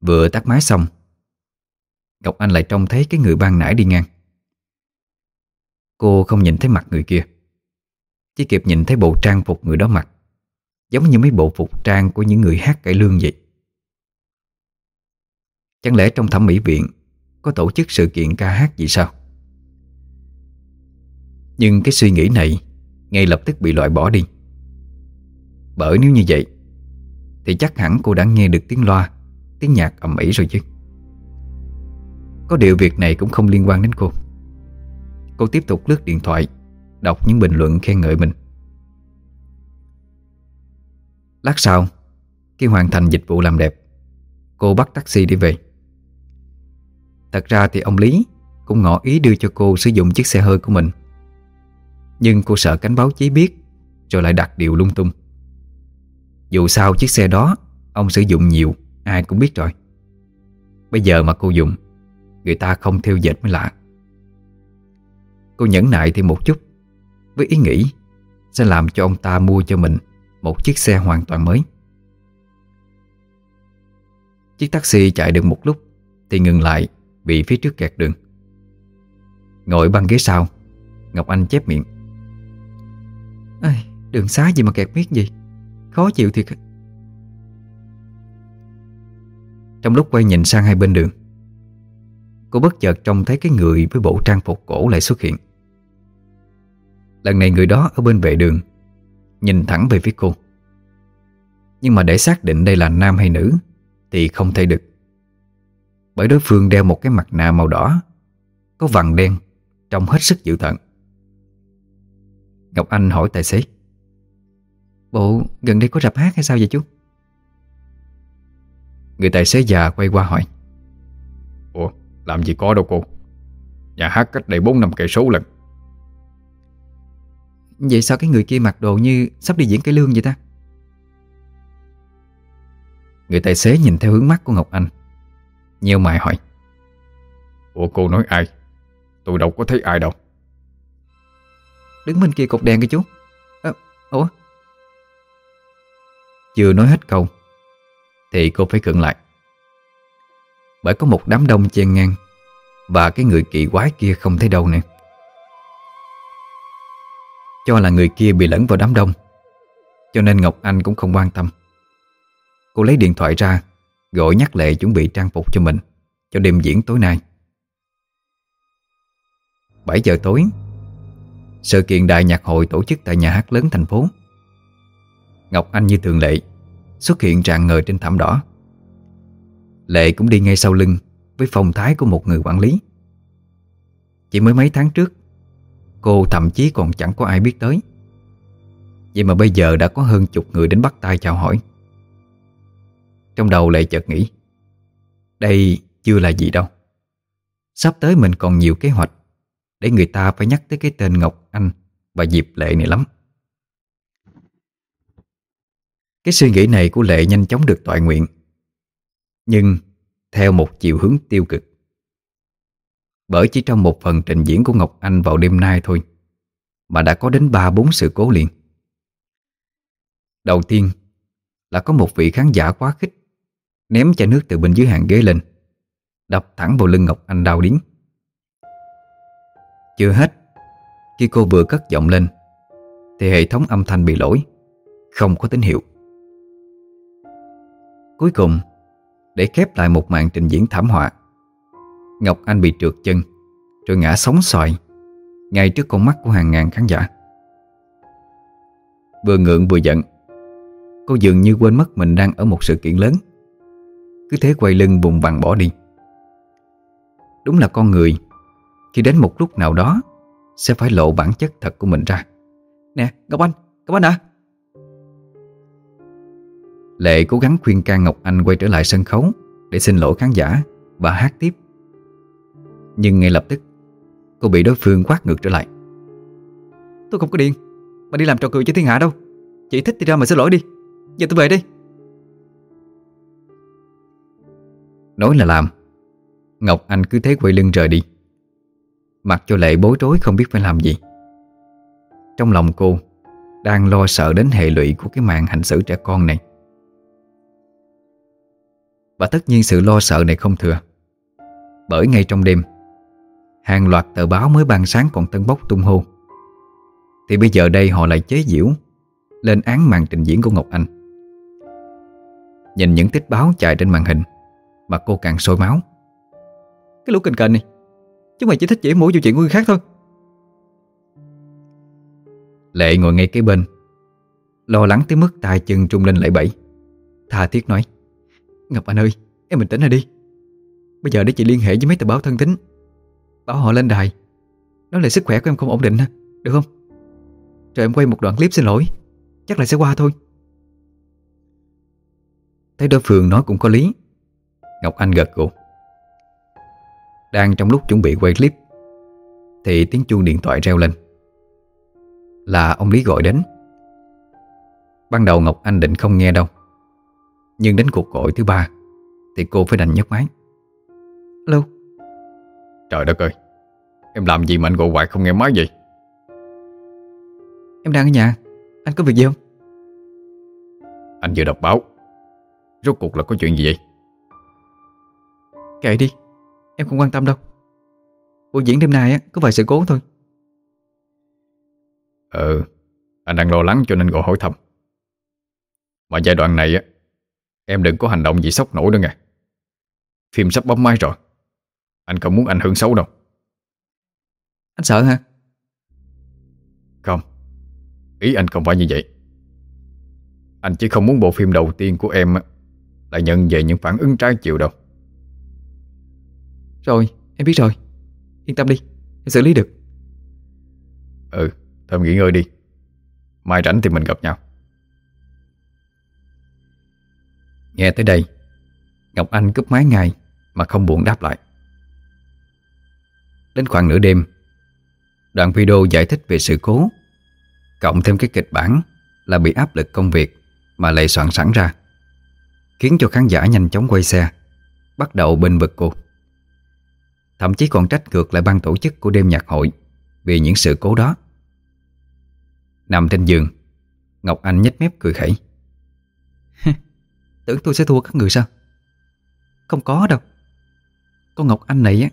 Vừa tắt máy xong Ngọc Anh lại trông thấy cái người ban nãy đi ngang. Cô không nhìn thấy mặt người kia Chỉ kịp nhìn thấy bộ trang phục người đó mặc Giống như mấy bộ phục trang của những người hát cải lương vậy. Chẳng lẽ trong thẩm mỹ viện có tổ chức sự kiện ca hát gì sao? Nhưng cái suy nghĩ này Ngay lập tức bị loại bỏ đi. Bởi nếu như vậy, Thì chắc hẳn cô đã nghe được tiếng loa, Tiếng nhạc ầm ĩ rồi chứ. Có điều việc này cũng không liên quan đến cô. Cô tiếp tục lướt điện thoại, Đọc những bình luận khen ngợi mình. Lát sau, Khi hoàn thành dịch vụ làm đẹp, Cô bắt taxi đi về. Thật ra thì ông Lý Cũng ngỏ ý đưa cho cô sử dụng chiếc xe hơi của mình. Nhưng cô sợ cánh báo chí biết Rồi lại đặt điều lung tung. Dù sao chiếc xe đó Ông sử dụng nhiều, Ai cũng biết rồi. Bây giờ mà cô dùng, Người ta không theo dệt mới lạ. Cô nhẫn nại thêm một chút Với ý nghĩ Sẽ làm cho ông ta mua cho mình Một chiếc xe hoàn toàn mới. Chiếc taxi chạy được một lúc Thì ngừng lại bị phía trước kẹt đường. Ngồi băng ghế sau Ngọc Anh chép miệng. Ê, Đường xá gì mà kẹt miết gì Khó chịu thiệt. Trong lúc quay nhìn sang hai bên đường Cô bất chợt trông thấy cái người với bộ trang phục cổ lại xuất hiện. Lần này người đó ở bên vệ đường Nhìn thẳng về phía cô. Nhưng mà để xác định đây là nam hay nữ Thì không thể được. Bởi đối phương đeo một cái mặt nạ màu đỏ Có vằn đen Trông hết sức dữ tợn. Ngọc Anh hỏi tài xế Bộ gần đây có rạp hát hay sao vậy chú? Người tài xế già quay qua hỏi Ủa làm gì có đâu cô. Nhà hát cách đây 4 năm cây số lần. Vậy sao cái người kia mặc đồ như Sắp đi diễn cái lương vậy ta? Người tài xế nhìn theo hướng mắt của Ngọc Anh Nhiều mày hỏi. Ủa cô nói ai? Tôi đâu có thấy ai đâu. Đứng bên kia cột đèn kìa chú. À, Ủa? Chưa nói hết câu Thì cô phải cận lại. Bởi có một đám đông chen ngang Và cái người kỳ quái kia không thấy đâu nè. Cho là người kia bị lẫn vào đám đông Cho nên Ngọc Anh cũng không quan tâm. Cô lấy điện thoại ra Gọi nhắc Lệ chuẩn bị trang phục cho mình, Cho đêm diễn tối nay. 7 giờ tối, Sự kiện đại nhạc hội tổ chức tại nhà hát lớn thành phố. Ngọc Anh như thường lệ, Xuất hiện tràn ngời trên thảm đỏ. Lệ cũng đi ngay sau lưng Với phong thái của một người quản lý. Chỉ mới mấy tháng trước, Cô thậm chí còn chẳng có ai biết tới. Vậy mà bây giờ đã có hơn chục người đến bắt tay chào hỏi. Trong đầu Lệ chợt nghĩ, Đây chưa là gì đâu. Sắp tới mình còn nhiều kế hoạch Để người ta phải nhắc tới cái tên Ngọc Anh Và Diệp Lệ này lắm. Cái suy nghĩ này của Lệ nhanh chóng được toại nguyện, Nhưng theo một chiều hướng tiêu cực. Bởi chỉ trong một phần trình diễn của Ngọc Anh vào đêm nay thôi, Mà đã có đến ba bốn sự cố liền. Đầu tiên là có một vị khán giả quá khích Ném chai nước từ bên dưới hàng ghế lên, Đập thẳng vào lưng Ngọc Anh đau điếng. Chưa hết, Khi cô vừa cất giọng lên, Thì hệ thống âm thanh bị lỗi, Không có tín hiệu. Cuối cùng, Để khép lại một màn trình diễn thảm họa, Ngọc Anh bị trượt chân, Rồi ngã sóng xoài, Ngay trước con mắt của hàng ngàn khán giả. Vừa ngượng vừa giận, Cô dường như quên mất mình đang ở một sự kiện lớn. Cứ thế quay lưng bùng bằng bỏ đi. Đúng là con người, Khi đến một lúc nào đó, Sẽ phải lộ bản chất thật của mình ra. Nè, Ngọc Anh Ngọc Anh à Lệ cố gắng khuyên can Ngọc Anh quay trở lại sân khấu Để xin lỗi khán giả Và hát tiếp. Nhưng ngay lập tức, Cô bị đối phương quát ngược trở lại. Tôi không có điên Mà đi làm trò cười cho thiên hạ đâu. Chị thích thì ra mà xin lỗi đi. Giờ tôi về đi. Nói là làm. Ngọc Anh cứ thế quay lưng rời đi. Mặc cho Lệ bối rối không biết phải làm gì. Trong lòng cô, Đang lo sợ đến hệ lụy của cái màn hành xử trẻ con này. Và tất nhiên sự lo sợ này không thừa. Bởi ngay trong đêm, Hàng loạt tờ báo mới ban sáng còn tân bốc tung hô. Thì bây giờ đây họ lại chế giễu Lên án màn trình diễn của Ngọc Anh. Nhìn những tích báo chạy trên màn hình mà cô càng sôi máu. Cái lũ kình kình này, Chúng mày chỉ thích chỉ mũi vô chuyện của người khác thôi. Lệ ngồi ngay kế bên, Lo lắng tới mức tay chân trung lên lại bẫy. Tha thiết nói, Ngọc Anh ơi, em bình tĩnh lại đi. Bây giờ để chị liên hệ với mấy tờ báo thân tín, Bảo họ lên đài. Nói là sức khỏe của em không ổn định Được không? Rồi em quay một đoạn clip xin lỗi, Chắc là sẽ qua thôi. Thấy đối phương nói cũng có lý Ngọc Anh gật gù. Đang trong lúc chuẩn bị quay clip Thì tiếng chuông điện thoại reo lên. Là ông Lý gọi đến. Ban đầu Ngọc Anh định không nghe đâu Nhưng đến cuộc gọi thứ ba Thì cô phải đành nhấc máy. Alo Trời đất ơi Em làm gì mà anh gọi hoài không nghe máy vậy? Em đang ở nhà Anh có việc gì không? Anh vừa đọc báo Rốt cuộc là có chuyện gì vậy Kệ đi. Em không quan tâm đâu. Buổi diễn đêm nay á, có vài sự cố thôi. Ừ Anh đang lo lắng cho nên gọi hỏi thăm. Mà giai đoạn này á Em đừng có hành động gì sốc nổi nữa nghe. Phim sắp bấm máy rồi. Anh không muốn ảnh hưởng xấu đâu. Anh sợ hả? Không. Ý anh không phải như vậy. Anh chỉ không muốn bộ phim đầu tiên của em Là nhận về những phản ứng trái chiều đâu Rồi em biết rồi. Yên tâm đi Em xử lý được. Ừ Thơm nghỉ ngơi đi. Mai rảnh thì mình gặp nhau. Nghe tới đây Ngọc Anh cúp máy ngay Mà không buồn đáp lại. Đến khoảng nửa đêm Đoạn video giải thích về sự cố Cộng thêm cái kịch bản Là bị áp lực công việc Mà lại soạn sẵn ra Khiến cho khán giả nhanh chóng quay xe Bắt đầu bên vực cô Thậm chí còn trách ngược lại ban tổ chức của đêm nhạc hội Vì những sự cố đó. Nằm trên giường Ngọc Anh nhếch mép cười khẩy. Tưởng tôi sẽ thua các người sao? Không có đâu. Con Ngọc Anh này á,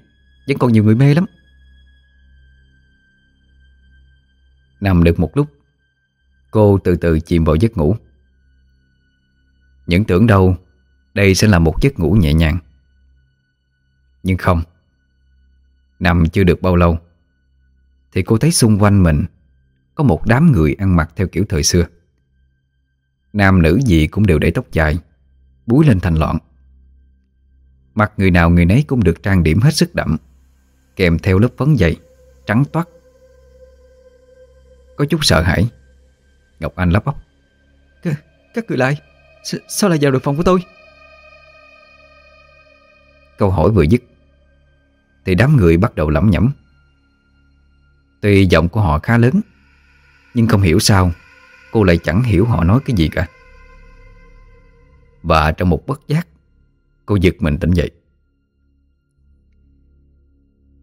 Vẫn còn nhiều người mê lắm. Nằm được một lúc, Cô từ từ chìm vào giấc ngủ. Những tưởng đâu Đây sẽ là một giấc ngủ nhẹ nhàng. Nhưng không Nằm chưa được bao lâu Thì cô thấy xung quanh mình Có một đám người ăn mặc theo kiểu thời xưa. Nam nữ gì cũng đều để tóc dài Búi lên thành loạn. Mặt người nào người nấy cũng được trang điểm hết sức đậm Kèm theo lớp phấn dày Trắng toát. Có chút sợ hãi Ngọc Anh lắp bắp. Các người lại S Sao lại vào được phòng của tôi? Câu hỏi vừa dứt thì đám người bắt đầu lẩm nhẩm. Tuy giọng của họ khá lớn, Nhưng không hiểu sao Cô lại chẳng hiểu họ nói cái gì cả. Và trong một bất giác, Cô giật mình tỉnh dậy.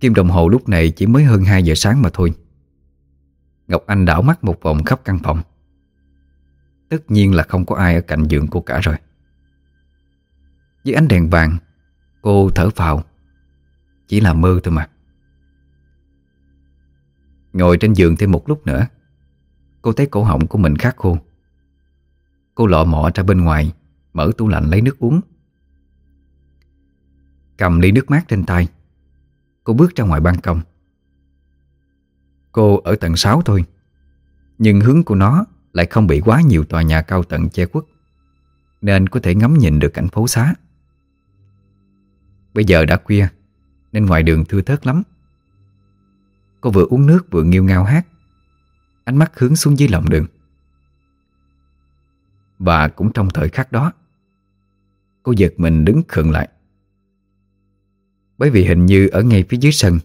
Kim đồng hồ lúc này chỉ mới hơn 2 giờ sáng mà thôi. Ngọc Anh đảo mắt một vòng khắp căn phòng. Tất nhiên là không có ai ở cạnh giường cô cả rồi. Dưới ánh đèn vàng, Cô thở phào. Chỉ là mơ thôi mà. Ngồi trên giường thêm một lúc nữa, Cô thấy cổ họng của mình khát khô. Cô lọ mọ ra bên ngoài, Mở tủ lạnh lấy nước uống. Cầm ly nước mát trên tay, Cô bước ra ngoài ban công. Cô ở tầng 6 thôi, Nhưng hướng của nó Lại không bị quá nhiều tòa nhà cao tầng che khuất, Nên có thể ngắm nhìn được cảnh phố xá. Bây giờ đã khuya nên ngoài đường thưa thớt lắm. Cô vừa uống nước vừa nghiêu ngao hát. Ánh mắt hướng xuống dưới lòng đường. Và cũng trong thời khắc đó, Cô giật mình đứng khựng lại. Bởi vì hình như ở ngay phía dưới sân,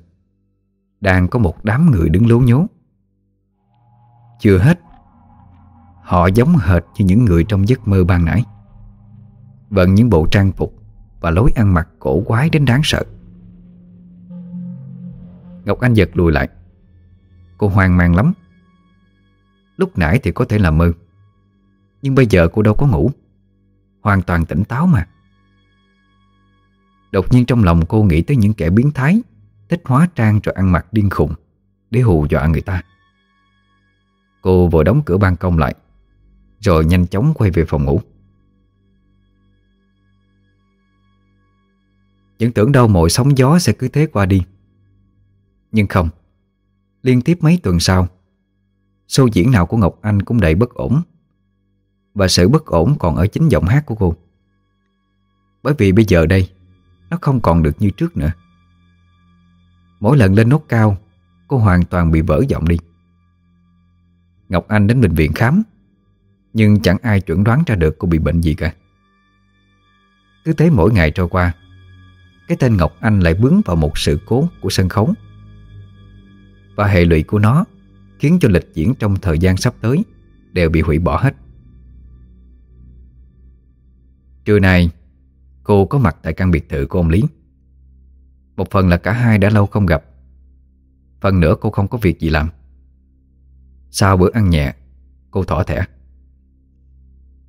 Đang có một đám người đứng lố nhố. Chưa hết, Họ giống hệt như những người trong giấc mơ ban nãy. Vận những bộ trang phục Và lối ăn mặc cổ quái đến đáng sợ. Ngọc Anh giật lùi lại. Cô hoang mang lắm. Lúc nãy thì có thể là mơ, Nhưng bây giờ cô đâu có ngủ. Hoàn toàn tỉnh táo mà. Đột nhiên trong lòng cô nghĩ tới những kẻ biến thái, Thích hóa trang rồi ăn mặc điên khùng, Để hù dọa người ta. Cô vội đóng cửa ban công lại, Rồi nhanh chóng quay về phòng ngủ. Những tưởng đâu mọi sóng gió sẽ cứ thế qua đi. Nhưng không. Liên tiếp mấy tuần sau, Show diễn nào của Ngọc Anh cũng đầy bất ổn. Và sự bất ổn còn ở chính giọng hát của cô. Bởi vì bây giờ đây, Nó không còn được như trước nữa. Mỗi lần lên nốt cao, Cô hoàn toàn bị vỡ giọng đi. Ngọc Anh đến bệnh viện khám, Nhưng chẳng ai chuẩn đoán ra được cô bị bệnh gì cả. Cứ thế mỗi ngày trôi qua, Cái tên Ngọc Anh lại bướng vào một sự cố của sân khấu. Và hệ lụy của nó Khiến cho lịch diễn trong thời gian sắp tới Đều bị hủy bỏ hết. Trưa nay Cô có mặt tại căn biệt thự của ông Lý. Một phần là cả hai đã lâu không gặp. Phần nữa cô không có việc gì làm. Sau bữa ăn nhẹ Cô thỏ thẻ.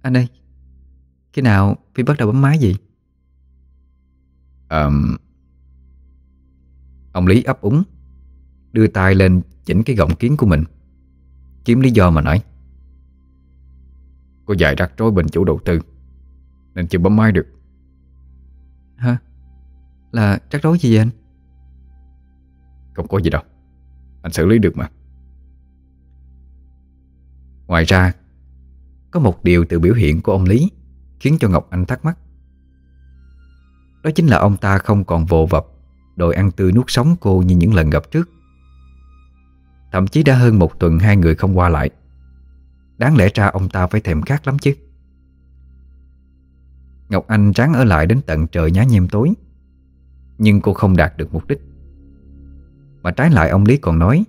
Anh ơi Khi nào Phi bắt đầu bấm máy gì um, Ông Lý ấp úng Đưa tay lên chỉnh cái gọng kiến của mình. Kiếm lý do mà nói. Có dài rắc rối bên chủ đầu tư Nên chưa bấm máy được. Hả? Là rắc rối gì vậy anh? Không có gì đâu. Anh xử lý được mà. Ngoài ra Có một điều từ biểu hiện của ông Lý Khiến cho Ngọc Anh thắc mắc. Đó chính là ông ta không còn vồ vập Đòi ăn tươi nuốt sống cô như những lần gặp trước Thậm chí đã hơn một tuần hai người không qua lại. Đáng lẽ ra ông ta phải thèm khát lắm chứ. Ngọc Anh ráng ở lại đến tận trời nhá nhem tối. Nhưng cô không đạt được mục đích. Mà trái lại ông Lý còn nói,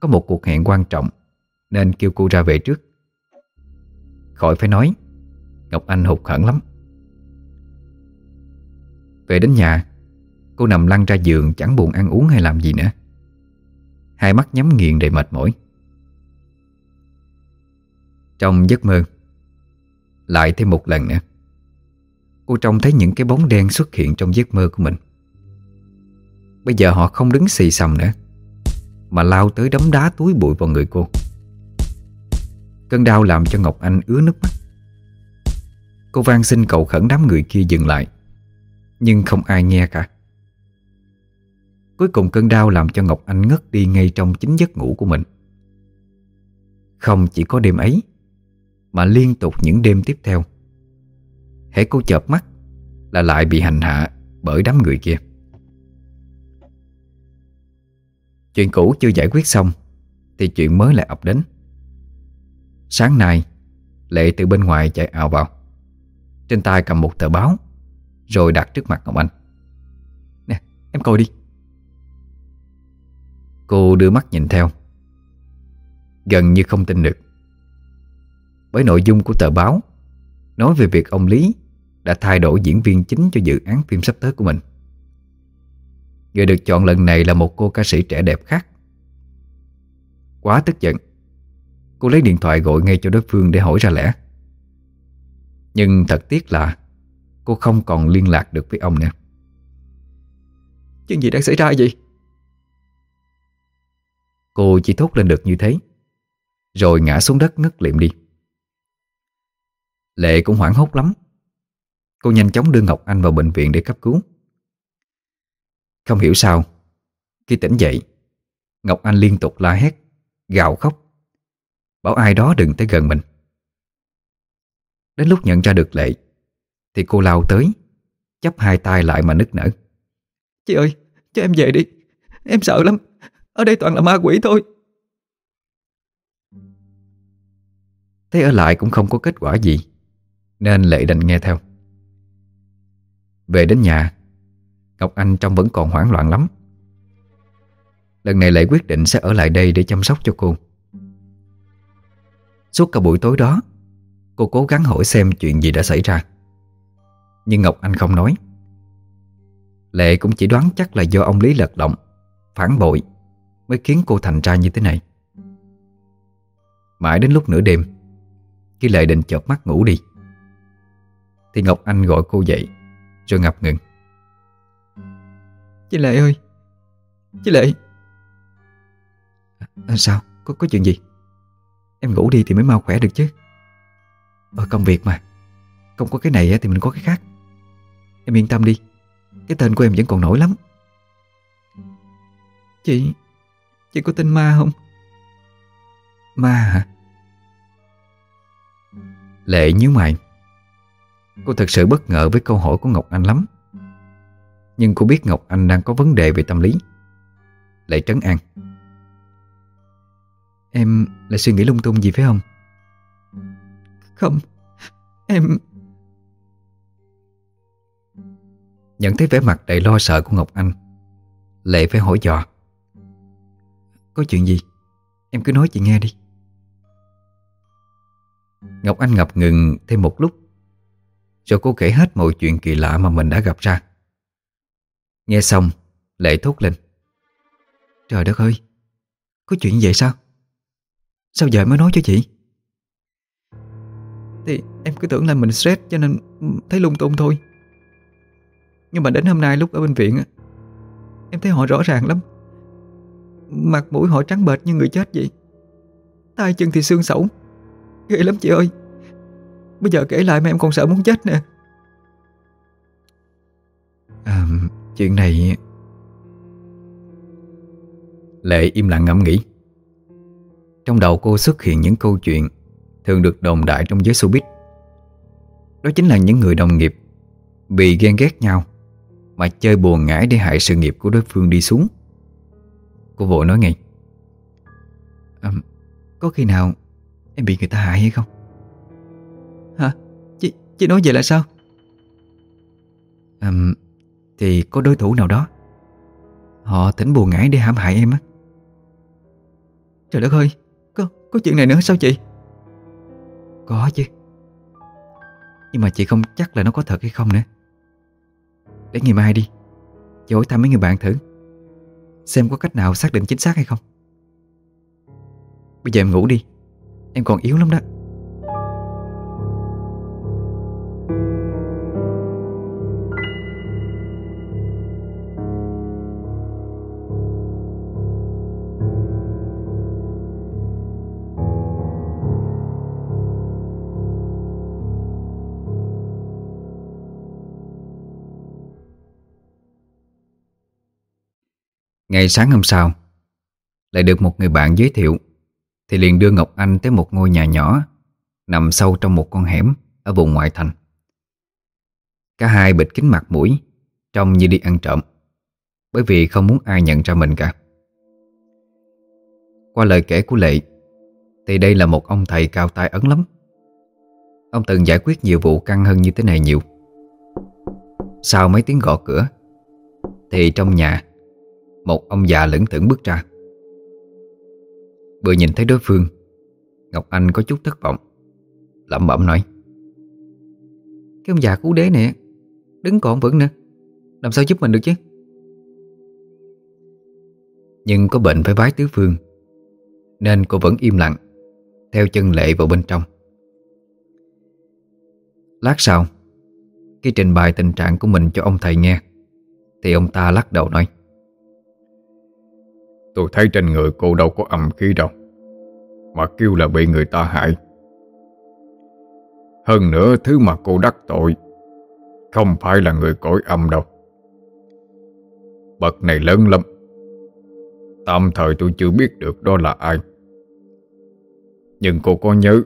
Có một cuộc hẹn quan trọng, Nên kêu cô ra về trước. Khỏi phải nói, Ngọc Anh hụt hẫng lắm. Về đến nhà, Cô nằm lăn ra giường chẳng buồn ăn uống hay làm gì nữa. Hai mắt nhắm nghiền đầy mệt mỏi. Trong giấc mơ, Lại thêm một lần nữa, Cô trông thấy những cái bóng đen xuất hiện trong giấc mơ của mình. Bây giờ họ không đứng xì xầm nữa, Mà lao tới đấm đá túi bụi vào người cô. Cơn đau làm cho Ngọc Anh ứa nước mắt. Cô van xin cầu khẩn đám người kia dừng lại, Nhưng không ai nghe cả. Cuối cùng cơn đau làm cho Ngọc Anh ngất đi ngay trong chính giấc ngủ của mình. Không chỉ có đêm ấy, Mà liên tục những đêm tiếp theo. Hễ cô chợp mắt Là lại bị hành hạ bởi đám người kia. Chuyện cũ chưa giải quyết xong Thì chuyện mới lại ập đến. Sáng nay, Lệ từ bên ngoài chạy ào vào. Trên tay cầm một tờ báo, Rồi đặt trước mặt Ngọc Anh. Nè, em coi đi Cô đưa mắt nhìn theo. Gần như không tin được. Bởi nội dung của tờ báo, Nói về việc ông Lý Đã thay đổi diễn viên chính cho dự án phim sắp tới của mình. Người được chọn lần này là một cô ca sĩ trẻ đẹp khác. Quá tức giận. Cô lấy điện thoại gọi ngay cho đối phương để hỏi ra lẽ. Nhưng thật tiếc là Cô không còn liên lạc được với ông nữa. Chuyện gì đang xảy ra vậy? Cô chỉ thốt lên được như thế. Rồi ngã xuống đất ngất liệm đi. Lệ cũng hoảng hốt lắm. Cô nhanh chóng đưa Ngọc Anh vào bệnh viện để cấp cứu. Không hiểu sao, Khi tỉnh dậy, Ngọc Anh liên tục la hét, Gào khóc. Bảo ai đó đừng tới gần mình. Đến lúc nhận ra được Lệ, Thì cô lao tới, chắp hai tay lại mà nức nở. Chị ơi, cho em về đi. Em sợ lắm. Ở đây toàn là ma quỷ thôi. Thế ở lại cũng không có kết quả gì, Nên Lệ đành nghe theo. Về đến nhà, Ngọc Anh trông vẫn còn hoảng loạn lắm. Lần này Lệ quyết định sẽ ở lại đây để chăm sóc cho cô. Suốt cả buổi tối đó, Cô cố gắng hỏi xem chuyện gì đã xảy ra. Nhưng Ngọc Anh không nói. Lệ cũng chỉ đoán chắc là do ông Lý lật động Phản bội Mới khiến cô thành ra như thế này. Mãi đến lúc nửa đêm Khi Lệ định chợp mắt ngủ đi. Thì Ngọc Anh gọi cô dậy Rồi ngập ngừng. Chị Lệ ơi Chị Lệ. À, Sao? Có, có chuyện gì? Em ngủ đi thì mới mau khỏe được chứ. Ở công việc mà. Không có cái này thì mình có cái khác. Em yên tâm đi Cái tên của em vẫn còn nổi lắm. Chị Chị có tin ma không? Ma hả? Lệ nhíu mày. Cô thật sự bất ngờ với câu hỏi của Ngọc Anh lắm. Nhưng cô biết Ngọc Anh đang có vấn đề về tâm lý. Lệ trấn an. Em lại suy nghĩ lung tung gì phải không? Không Em Nhận thấy vẻ mặt đầy lo sợ của Ngọc Anh Lệ phải hỏi dò có chuyện gì? Em cứ nói chị nghe đi. Ngọc Anh ngập ngừng thêm một lúc, Rồi cô kể hết mọi chuyện kỳ lạ mà mình đã gặp ra. Nghe xong, Lệ thốt lên. Trời đất ơi, Có chuyện vậy sao? Sao giờ mới nói cho chị? Thì em cứ tưởng là mình stress cho nên thấy lung tung thôi. Nhưng mà đến hôm nay lúc ở bệnh viện Em thấy họ rõ ràng lắm. Mặt mũi họ trắng bệch như người chết vậy. Tay chân thì xương sẩu. Ghê lắm chị ơi. Bây giờ kể lại mà em còn sợ muốn chết nè. À, Chuyện này Lệ im lặng ngẫm nghĩ. Trong đầu cô xuất hiện những câu chuyện Thường được đồn đại trong giới showbiz. Đó chính là những người đồng nghiệp Vì ghen ghét nhau Mà chơi buồn ngãi để hại sự nghiệp của đối phương đi xuống. Cô vội nói ngay. À, Có khi nào Em bị người ta hại hay không? Hả? Chị, chị nói vậy là sao? À, Thì có đối thủ nào đó. Họ thỉnh buồn ngãi để hãm hại em á. Trời đất ơi Có, có chuyện này nữa sao chị? Có chứ. Nhưng mà chị không chắc là nó có thật hay không nữa. Để ngày mai đi Chị hỏi thăm mấy người bạn thử Xem có cách nào xác định chính xác hay không? Bây giờ em ngủ đi. Em còn yếu lắm đó. Ngày sáng hôm sau, Lại được một người bạn giới thiệu, Thì liền đưa Ngọc Anh tới một ngôi nhà nhỏ Nằm sâu trong một con hẻm Ở vùng ngoại thành. Cả hai bịt kính mặt mũi, Trông như đi ăn trộm, Bởi vì không muốn ai nhận ra mình cả. Qua lời kể của Lệ, Thì đây là một ông thầy cao tay ấn lắm. Ông từng giải quyết nhiều vụ căng hơn như thế này nhiều. Sau mấy tiếng gõ cửa, Thì trong nhà một ông già lững thững bước ra. Vừa nhìn thấy đối phương, Ngọc Anh có chút thất vọng. Lẩm bẩm nói, Cái ông già cú đế nè Đứng còn vững nữa. Làm sao giúp mình được chứ? Nhưng có bệnh phải vái tứ phương, Nên cô vẫn im lặng, Theo chân lệ vào bên trong. Lát sau, Khi trình bày tình trạng của mình cho ông thầy nghe, Thì ông ta lắc đầu nói Tôi thấy trên người cô đâu có âm khí đâu, Mà kêu là bị người ta hại. Hơn nữa, thứ mà cô đắc tội Không phải là người cõi âm đâu. Bậc này lớn lắm, Tạm thời tôi chưa biết được đó là ai. Nhưng cô có nhớ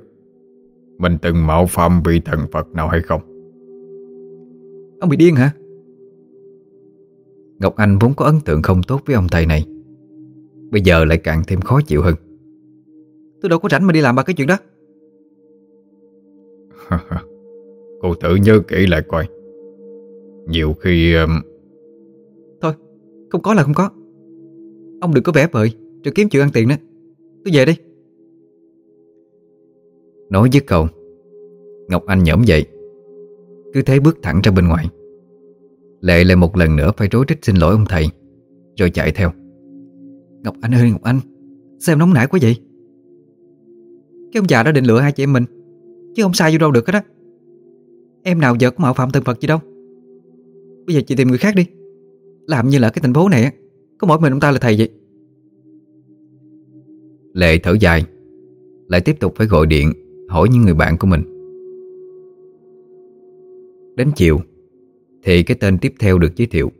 Mình từng mạo phạm vị thần Phật nào hay không? Ông bị điên hả? Ngọc Anh vốn có ấn tượng không tốt với ông thầy này. Bây giờ lại càng thêm khó chịu hơn. Tôi đâu có rảnh mà đi làm ba cái chuyện đó. Cô tự nhớ kỹ lại coi. Nhiều khi um, Thôi không có là không có. Ông đừng có vẽ vời Rồi kiếm chuyện ăn tiền đó Tôi về đi. Nói dứt câu Ngọc Anh nhổm dậy. Cứ thế bước thẳng ra bên ngoài. Lệ lại một lần nữa phải rối rít xin lỗi ông thầy Rồi chạy theo Ngọc Anh ơi, Ngọc Anh, Sao em nóng nảy quá vậy? Cái ông già đó định lựa hai chị em mình, Chứ không sai vô đâu được hết á. Em nào giờ cũng mạo phạm thần Phật gì đâu. Bây giờ chị tìm người khác đi. Làm như là cái thành phố này Có mỗi mình ông ta là thầy vậy. Lệ thở dài, Lại tiếp tục phải gọi điện, Hỏi những người bạn của mình. Đến chiều, Thì cái tên tiếp theo được giới thiệu.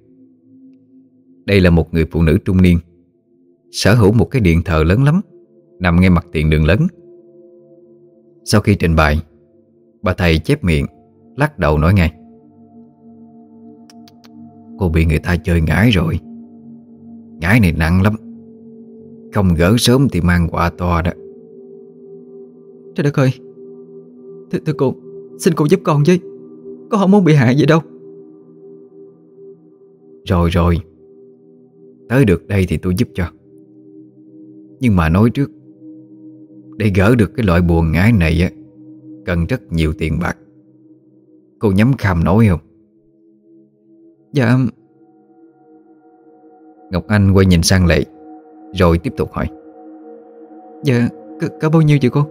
Đây là một người phụ nữ trung niên. Sở hữu một cái điện thờ lớn lắm Nằm ngay mặt tiền đường lớn. Sau khi trình bày Bà thầy chép miệng Lắc đầu nói ngay. Cô bị người ta chơi ngải rồi. Ngải này nặng lắm. Không gỡ sớm thì mang quả to đó. Trời đất ơi. Thưa, thưa cô Xin cô giúp con với. Con không muốn bị hại gì đâu. Rồi rồi. Tới được đây thì tôi giúp cho Nhưng mà nói trước Để gỡ được cái loại buồn ngái này á Cần rất nhiều tiền bạc. Cô nhắm kham nổi không? Dạ. Ngọc Anh quay nhìn sang Lệ Rồi tiếp tục hỏi. Dạ cả bao nhiêu vậy cô?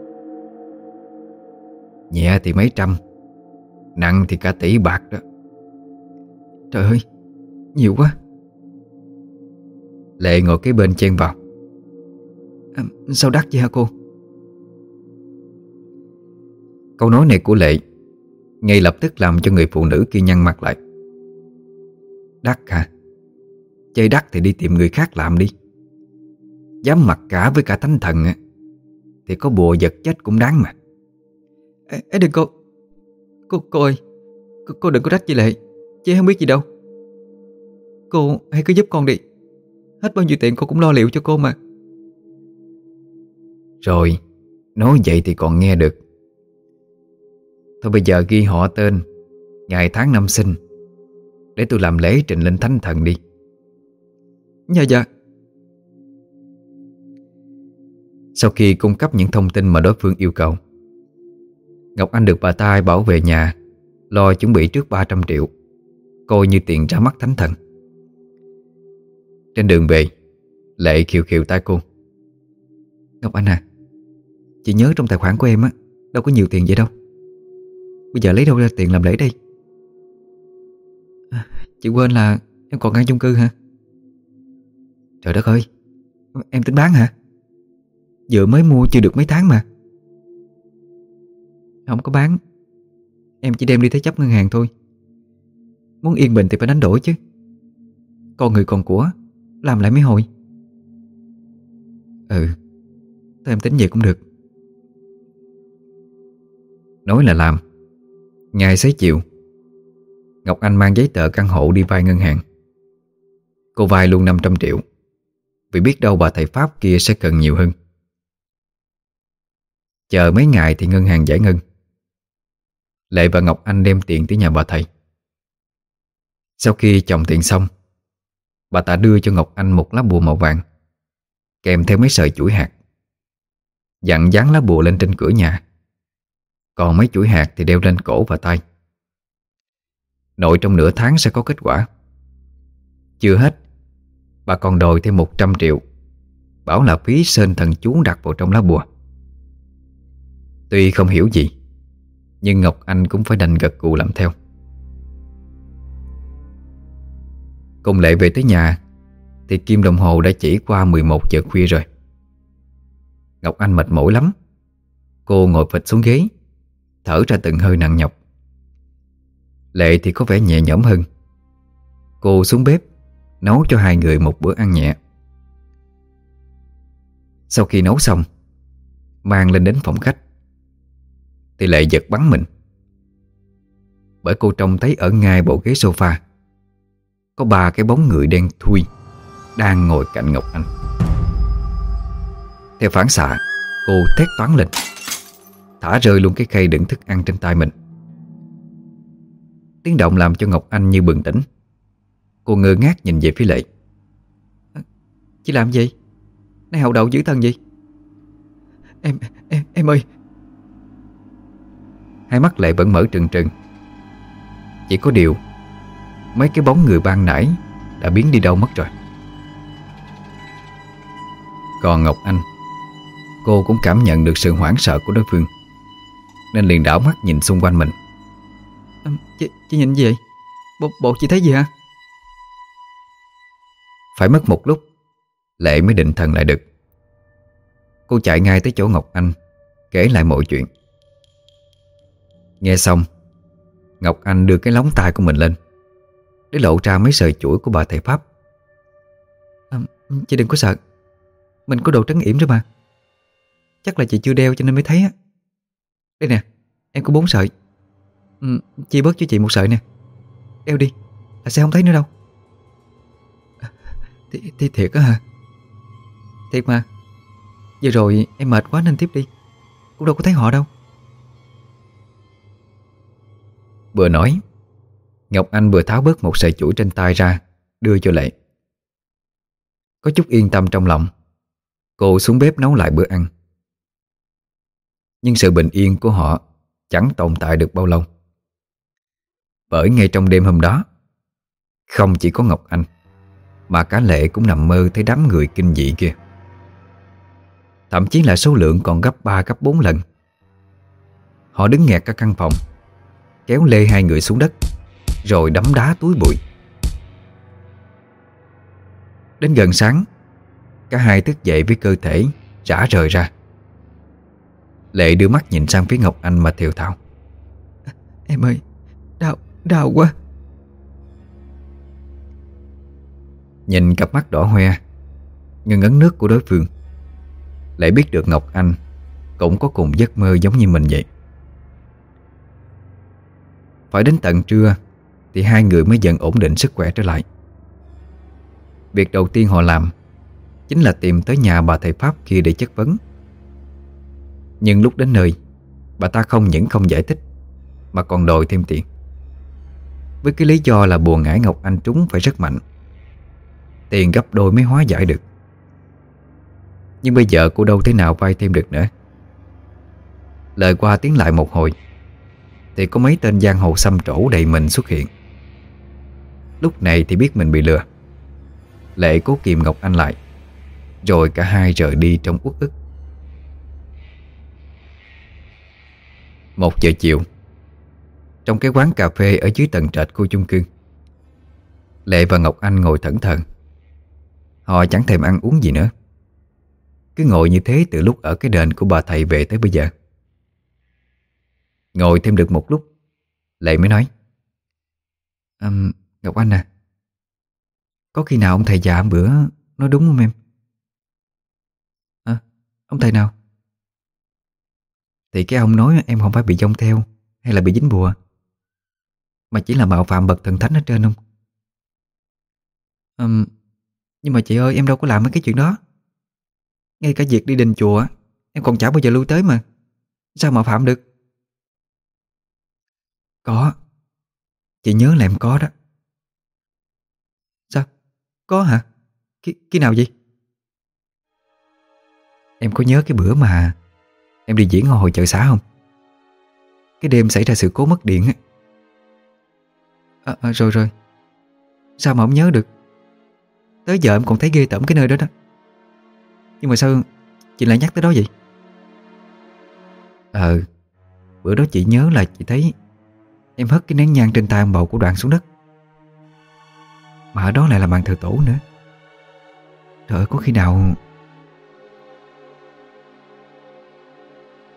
Nhẹ thì mấy trăm Nặng thì cả tỷ bạc đó. Trời ơi Nhiều quá. Lệ ngồi kế bên chen vào à, Sao đắt vậy hả cô? Câu nói này của Lệ Ngay lập tức làm cho người phụ nữ kia nhăn mặt lại. Đắt hả? Chơi đắt thì đi tìm người khác làm đi. Dám mặc cả với cả thánh thần Thì có bùa vật chết cũng đáng mà. Ê, ê đừng cô. Cô, cô ơi cô, cô đừng có trách chị Lệ. Chị không biết gì đâu. Cô hãy cứ giúp con đi. Hết bao nhiêu tiền cô cũng lo liệu cho cô mà rồi, Nói vậy thì còn nghe được. Thôi bây giờ ghi họ tên, Ngày tháng năm sinh, Để tôi làm lễ trình lên thánh thần đi. Dạ dạ. Sau khi cung cấp những thông tin mà đối phương yêu cầu, Ngọc Anh được bà tai bảo về nhà, Lo chuẩn bị trước 300 triệu, Coi như tiền ra mắt thánh thần. Trên đường về, Lệ khiều khiều tay cô. Ngọc Anh à Chị nhớ trong tài khoản của em á Đâu có nhiều tiền vậy đâu. Bây giờ lấy đâu ra tiền làm lễ đây? À, Chị quên là Em còn căn chung cư hả? Trời đất ơi Em tính bán hả? Vừa mới mua chưa được mấy tháng mà. Không có bán Em chỉ đem đi thế chấp ngân hàng thôi. Muốn yên bình thì phải đánh đổi chứ. Con người còn của Làm lại mấy hồi. Ừ Thôi em tính vậy cũng được. Nói là làm. Ngày xế chiều, Ngọc Anh mang giấy tờ căn hộ đi vay ngân hàng. Cô vay luôn 500 triệu, Vì biết đâu bà thầy Pháp kia sẽ cần nhiều hơn. Chờ mấy ngày thì ngân hàng giải ngân. Lệ và Ngọc Anh đem tiền tới nhà bà thầy. Sau khi chồng tiền xong, Bà ta đưa cho Ngọc Anh một lá bùa màu vàng, Kèm theo mấy sợi chuỗi hạt, Dặn dán lá bùa lên trên cửa nhà. Còn mấy chuỗi hạt thì đeo lên cổ và tay. Nội trong nửa tháng sẽ có kết quả. Chưa hết, Bà còn đòi thêm 100 triệu, Bảo là phí sơn thần chú đặt vào trong lá bùa. Tuy không hiểu gì, Nhưng Ngọc Anh cũng phải đành gật gù làm theo. Cùng lệ về tới nhà, Thì kim đồng hồ đã chỉ qua 11 giờ khuya rồi. Ngọc Anh mệt mỏi lắm. Cô ngồi phịch xuống ghế. Thở ra từng hơi nặng nhọc. Lệ thì có vẻ nhẹ nhõm hơn. Cô xuống bếp, Nấu cho hai người một bữa ăn nhẹ. Sau khi nấu xong, Mang lên đến phòng khách. Thì Lệ giật bắn mình. Bởi cô trông thấy ở ngay bộ ghế sofa, Có ba cái bóng người đen thui, Đang ngồi cạnh Ngọc Anh. Theo phản xạ, Cô thét toán lên. Thả rơi luôn cái khay đựng thức ăn trên tay mình. Tiếng động làm cho Ngọc Anh như bừng tỉnh. Cô ngơ ngác nhìn về phía Lệ. Ờ, chị làm gì? Này hậu đậu giữ thân gì? Em, em, em ơi. Hai mắt Lệ vẫn mở trừng trừng. Chỉ có điều Mấy cái bóng người ban nãy Đã biến đi đâu mất rồi. Còn Ngọc Anh Cô cũng cảm nhận được sự hoảng sợ của đối phương. Nên liền đảo mắt nhìn xung quanh mình. À, chị, chị nhìn gì vậy? Bộ, bộ chị thấy gì hả? Phải mất một lúc Lệ mới định thần lại được. Cô chạy ngay tới chỗ Ngọc Anh Kể lại mọi chuyện. Nghe xong Ngọc Anh đưa cái lóng tay của mình lên Để lộ ra mấy sợi chuỗi của bà thầy Pháp. À, Chị đừng có sợ Mình có đồ trấn yểm rồi mà. Chắc là chị chưa đeo cho nên mới thấy á đây nè Em có bốn sợi. Ừ, Chị bớt cho chị một sợi nè. Đeo đi Là sẽ không thấy nữa đâu. À, thì, thì thiệt á hả? Thiệt mà. Giờ rồi em mệt quá nên tiếp đi. Cũng đâu có thấy họ đâu. Vừa nói Ngọc Anh vừa tháo bớt một sợi chuỗi trên tay ra Đưa cho Lệ. Có chút yên tâm trong lòng Cô xuống bếp nấu lại bữa ăn. Nhưng sự bình yên của họ Chẳng tồn tại được bao lâu. Bởi ngay trong đêm hôm đó, Không chỉ có Ngọc Anh, Mà cả Lệ cũng nằm mơ thấy đám người kinh dị kia. Thậm chí là số lượng còn gấp 3 gấp 4 lần. Họ đứng nghẹt cả căn phòng, Kéo lê hai người xuống đất, Rồi đấm đá túi bụi. Đến gần sáng, Cả hai thức dậy với cơ thể Rã rời ra. Lệ đưa mắt nhìn sang phía Ngọc Anh mà thiều thào. Em ơi Đau, đau quá. Nhìn cặp mắt đỏ hoe Ngân ấn nước của đối phương. Lệ biết được Ngọc Anh Cũng có cùng giấc mơ giống như mình vậy. Phải đến tận trưa Thì hai người mới dần ổn định sức khỏe trở lại. Việc đầu tiên họ làm Chính là tìm tới nhà bà thầy Pháp kia để chất vấn nhưng lúc đến nơi, Bà ta không những không giải thích, Mà còn đòi thêm tiền. Với cái lý do là bùa ngải Ngọc Anh trúng phải rất mạnh. Tiền gấp đôi mới hóa giải được. Nhưng bây giờ cô đâu thế nào vay thêm được nữa. Lời qua tiếng lại một hồi, Thì có mấy tên giang hồ xăm trổ đầy mình xuất hiện. Lúc này thì biết mình bị lừa. Lệ cố kìm Ngọc Anh lại, Rồi cả hai rời đi trong uất ức. Một giờ chiều. Trong cái quán cà phê ở dưới tầng trệt khu chung cư Lệ và Ngọc Anh ngồi thẫn thờ. Họ chẳng thèm ăn uống gì nữa. Cứ ngồi như thế từ lúc ở cái đền của bà thầy về tới bây giờ. Ngồi thêm được một lúc Lệ mới nói um, Ngọc Anh à Có khi nào ông thầy già bữa Nói đúng không em? À, Ông thầy nào? Thì cái ông nói em không phải bị dông theo Hay là bị dính bùa. Mà chỉ là mạo phạm bậc thần thánh ở trên không? Um, Nhưng mà chị ơi em đâu có làm mấy cái chuyện đó. Ngay cả việc đi đình chùa Em còn chả bao giờ lưu tới mà. Sao mạo phạm được? Có. Chị nhớ là em có đó. Sao? Có hả? Khi, khi nào vậy? Em có nhớ cái bữa mà Em đi diễn hồi chợ xã không? Cái đêm xảy ra sự cố mất điện á. À, à, Rồi rồi. Sao mà không nhớ được? Tới giờ em còn thấy ghê tởm cái nơi đó đó. Nhưng mà sao Chị lại nhắc tới đó vậy? Ờ Bữa đó chị nhớ là chị thấy Em hất cái nén nhang trên tay ông bầu của đoàn xuống đất. Mà ở đó lại là bàn thờ tổ nữa. Trời ơi có khi nào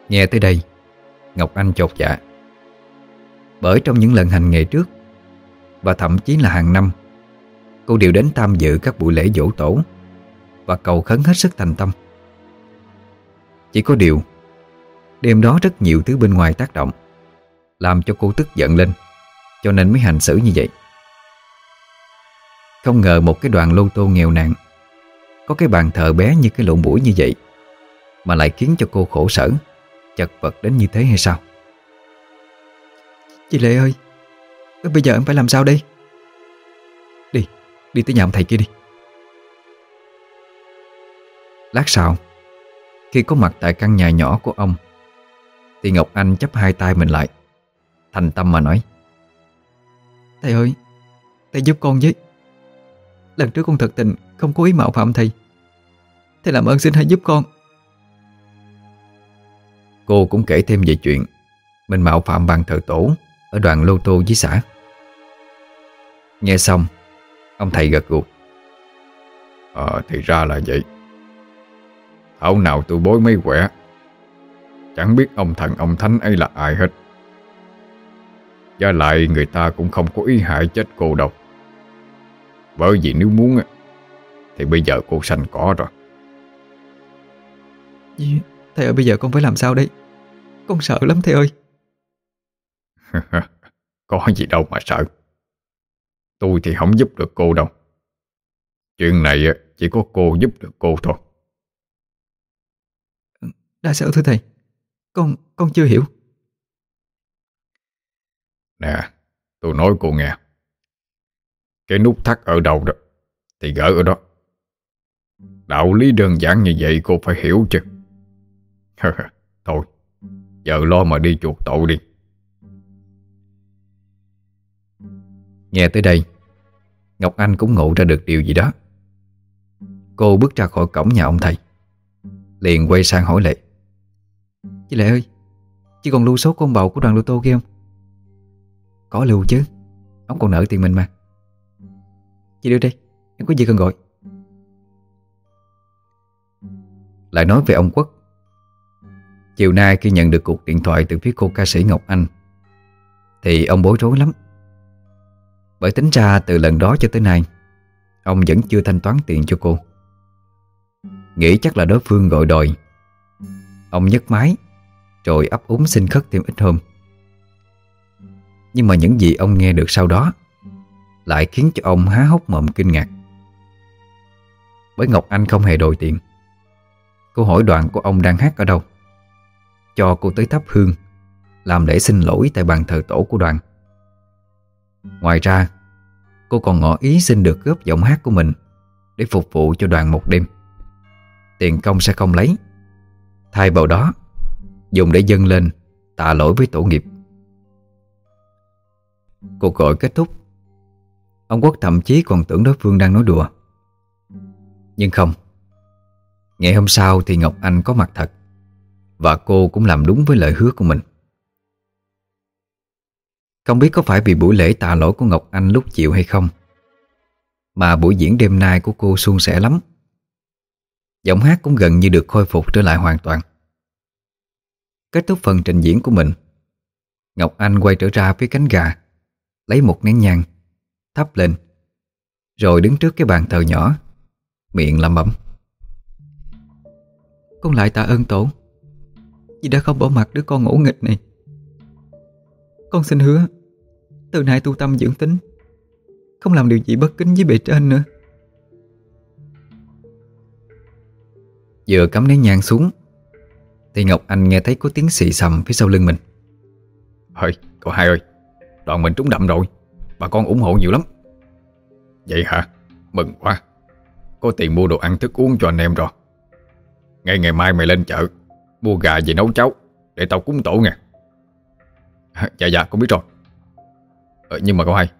Nghe tới đây, Ngọc Anh chột dạ. Bởi trong những lần hành nghề trước, Và thậm chí là hàng năm, Cô đều đến tham dự các buổi lễ dỗ tổ Và cầu khấn hết sức thành tâm. Chỉ có điều, Đêm đó rất nhiều thứ bên ngoài tác động, Làm cho cô tức giận lên, Cho nên mới hành xử như vậy. Không ngờ một cái đoàn lô tô nghèo nàn, Có cái bàn thờ bé như cái lỗ mũi như vậy, Mà lại khiến cho cô khổ sở. Chật vật đến như thế hay sao? Chị Lệ ơi Bây giờ em phải làm sao đây? Đi Đi tới nhà ông thầy kia đi. Lát sau Khi có mặt tại căn nhà nhỏ của ông Thì Ngọc Anh chấp hai tay mình lại Thành tâm mà nói. Thầy ơi Thầy giúp con với. Lần trước con thật tình không cố ý mạo phạm thầy. Thầy làm ơn xin hãy giúp con Cô cũng kể thêm về chuyện Mình mạo phạm bàn thờ tổ Ở đoàn lô tô với xã. Nghe xong Ông thầy gật gù. Ờ thì ra là vậy. Thảo nào tôi bối mấy quẻ Chẳng biết ông thần ông thánh ấy là ai hết. Và lại người ta cũng không có ý hại chết cô đâu. Bởi vì nếu muốn Thì bây giờ cô sanh cỏ rồi Thầy ơi bây giờ con phải làm sao đây? Con sợ lắm thầy ơi. Có gì đâu mà sợ. Tôi thì không giúp được cô đâu. Chuyện này chỉ có cô giúp được cô thôi. Đã sợ thưa thầy. Con con chưa hiểu. Nè Tôi nói cô nghe. Cái nút thắt ở đâu đó Thì gỡ ở đó. Đạo lý đơn giản như vậy cô phải hiểu chứ Thôi, Giờ lo mà đi chuột tội đi. Nghe tới đây, Ngọc Anh cũng ngộ ra được điều gì đó. Cô bước ra khỏi cổng nhà ông thầy, Liền quay sang hỏi Lệ. Chị Lệ ơi, Chị còn lưu số con bầu của đoàn lô tô kia không? Có lưu chứ, Ông còn nợ tiền mình mà. Chị đưa đây Em có gì cần gọi? Lại nói về ông Quốc. Chiều nay khi nhận được cuộc điện thoại từ phía cô ca sĩ Ngọc Anh, Thì ông bối rối lắm. Bởi tính ra từ lần đó cho tới nay, Ông vẫn chưa thanh toán tiền cho cô. Nghĩ chắc là đối phương gọi đòi. Ông nhấc máy, Rồi ấp úng xin khất thêm ít hôm. Nhưng mà những gì ông nghe được sau đó, Lại khiến cho ông há hốc mộm kinh ngạc. Bởi Ngọc Anh không hề đòi tiền. Cô hỏi đoạn của ông đang hát ở đâu? Cho cô tới thắp hương, Làm lễ xin lỗi tại bàn thờ tổ của đoàn. Ngoài ra, Cô còn ngỏ ý xin được góp giọng hát của mình Để phục vụ cho đoàn một đêm. Tiền công sẽ không lấy. Thay vào đó, Dùng để dâng lên Tạ lỗi với tổ nghiệp. Cuộc gọi kết thúc. Ông Quốc thậm chí còn tưởng đối phương đang nói đùa. Nhưng không, Ngày hôm sau thì Ngọc Anh có mặt thật và cô cũng làm đúng với lời hứa của mình. Không biết có phải vì buổi lễ tạ lỗi của Ngọc Anh lúc chiều hay không, Mà buổi diễn đêm nay của cô suôn sẻ lắm. Giọng hát cũng gần như được khôi phục trở lại hoàn toàn. Kết thúc phần trình diễn của mình, Ngọc Anh quay trở ra phía cánh gà, Lấy một nén nhang, Thắp lên, Rồi đứng trước cái bàn thờ nhỏ, Miệng lẩm bẩm. Con lại tạ ơn tổ. Vì đã không bỏ mặt đứa con ngỗ nghịch này. Con xin hứa Từ nay tu tâm dưỡng tính Không làm điều gì bất kính với bề trên nữa. Vừa cắm nén nhang xuống Thì Ngọc Anh nghe thấy có tiếng xì xầm phía sau lưng mình. Ơi, cậu hai ơi Đoàn mình trúng đậm rồi Bà con ủng hộ nhiều lắm. Vậy hả? Mừng quá. Có tiền mua đồ ăn thức uống cho anh em rồi. Ngay ngày mai mày lên chợ Mua gà về nấu cháo Để tao cúng tổ nè. À, dạ dạ con biết rồi. Ờ, Nhưng mà cậu hai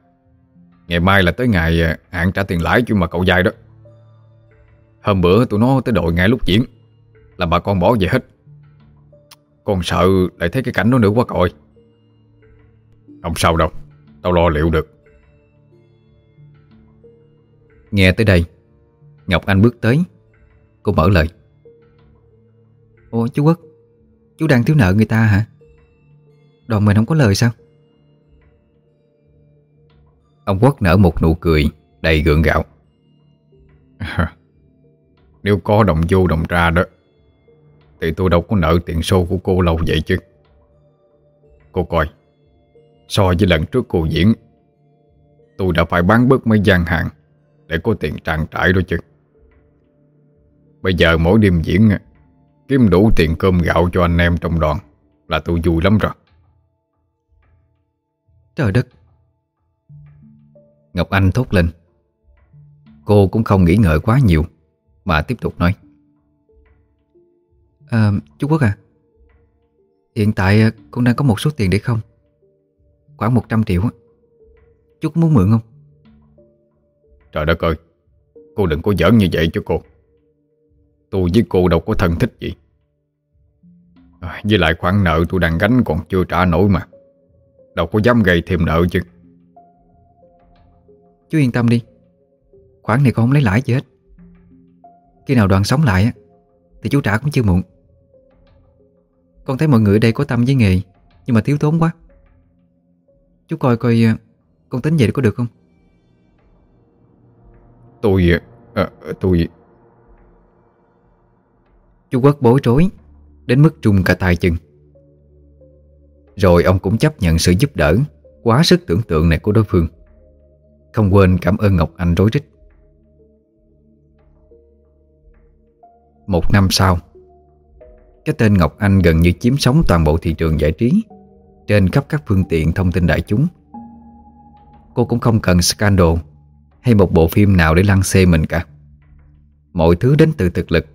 Ngày mai là tới ngày à, hạn trả tiền lãi cho mà cậu dai đó. Hôm bữa tụi nó tới đội ngay lúc diễn Là bà con bỏ về hết. Con sợ lại thấy cái cảnh đó nữa quá cậu ơi. Không sao đâu Tao lo liệu được. Nghe tới đây Ngọc Anh bước tới Cô mở lời. Ủa, chú Quốc, Chú đang thiếu nợ người ta hả? Đoàn mình không có lời sao? Ông Quốc nở một nụ cười Đầy gượng gạo. Nếu có đồng vô đồng ra đó, Thì tôi đâu có nợ tiền xô của cô lâu vậy chứ. Cô coi, So với lần trước cô diễn, Tôi đã phải bán bớt mấy gian hàng Để có tiền trang trải đó chứ. Bây giờ mỗi đêm diễn Kiếm đủ tiền cơm gạo cho anh em trong đoàn. Là tôi vui lắm rồi. Trời đất. Ngọc Anh thốt lên. Cô cũng không nghĩ ngợi quá nhiều Mà tiếp tục nói. À, Chú Quốc à Hiện tại con đang có một số tiền để không? Khoảng 100 triệu Chú có muốn mượn không? Trời đất ơi Cô đừng có giỡn như vậy cho cô. Tôi với cô đâu có thân thích gì à, Với lại khoản nợ tôi đang gánh còn chưa trả nổi mà. Đâu có dám gây thêm nợ chứ. Chú yên tâm đi. Khoản này con không lấy lãi gì hết. Khi nào đoàn sống lại Thì chú trả cũng chưa muộn. Con thấy mọi người ở đây có tâm với nghề Nhưng mà thiếu thốn quá. Chú coi coi ờ, con tính vậy có được không? Tôi à, Tôi Chú Quốc bối rối Đến mức trung cả tay chân. Rồi ông cũng chấp nhận sự giúp đỡ, Quá sức tưởng tượng này của đối phương. Không quên cảm ơn Ngọc Anh rối rít. Một năm sau, Cái tên Ngọc Anh gần như chiếm sóng toàn bộ thị trường giải trí, Trên khắp các phương tiện thông tin đại chúng. Cô cũng không cần scandal Hay một bộ phim nào để lăng xê mình cả. Mọi thứ đến từ thực lực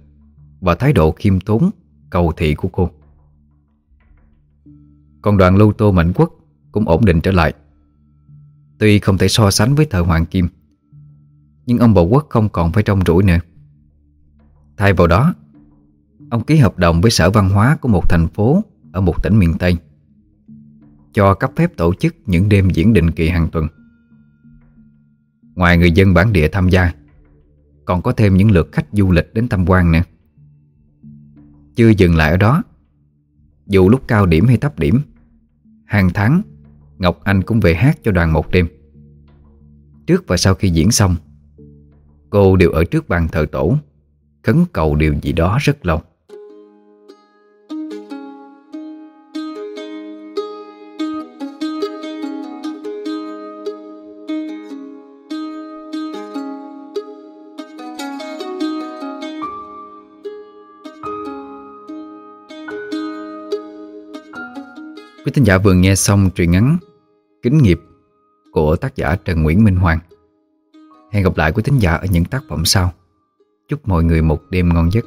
Và thái độ khiêm tốn Cầu thị của cô. Còn đoàn lưu tô mạnh quốc Cũng ổn định trở lại. Tuy không thể so sánh với thời Hoàng Kim, Nhưng ông Bộ Quốc không còn phải trong rủi nữa. Thay vào đó, Ông ký hợp đồng với sở văn hóa của một thành phố Ở một tỉnh miền Tây, Cho cấp phép tổ chức những đêm diễn định kỳ hàng tuần. Ngoài người dân bản địa tham gia, Còn có thêm những lượt khách du lịch đến tham quan nữa. Chưa dừng lại ở đó. Dù lúc cao điểm hay thấp điểm, Hàng tháng, Ngọc Anh cũng về hát cho đoàn một đêm. Trước và sau khi diễn xong, Cô đều ở trước bàn thờ tổ, Khấn cầu điều gì đó rất lâu. Thính giả vừa nghe xong truyện ngắn Kính nghiệp của tác giả Trần Nguyễn Minh Hoàng. Hẹn gặp lại quý thính giả ở những tác phẩm sau. Chúc mọi người một đêm ngon giấc.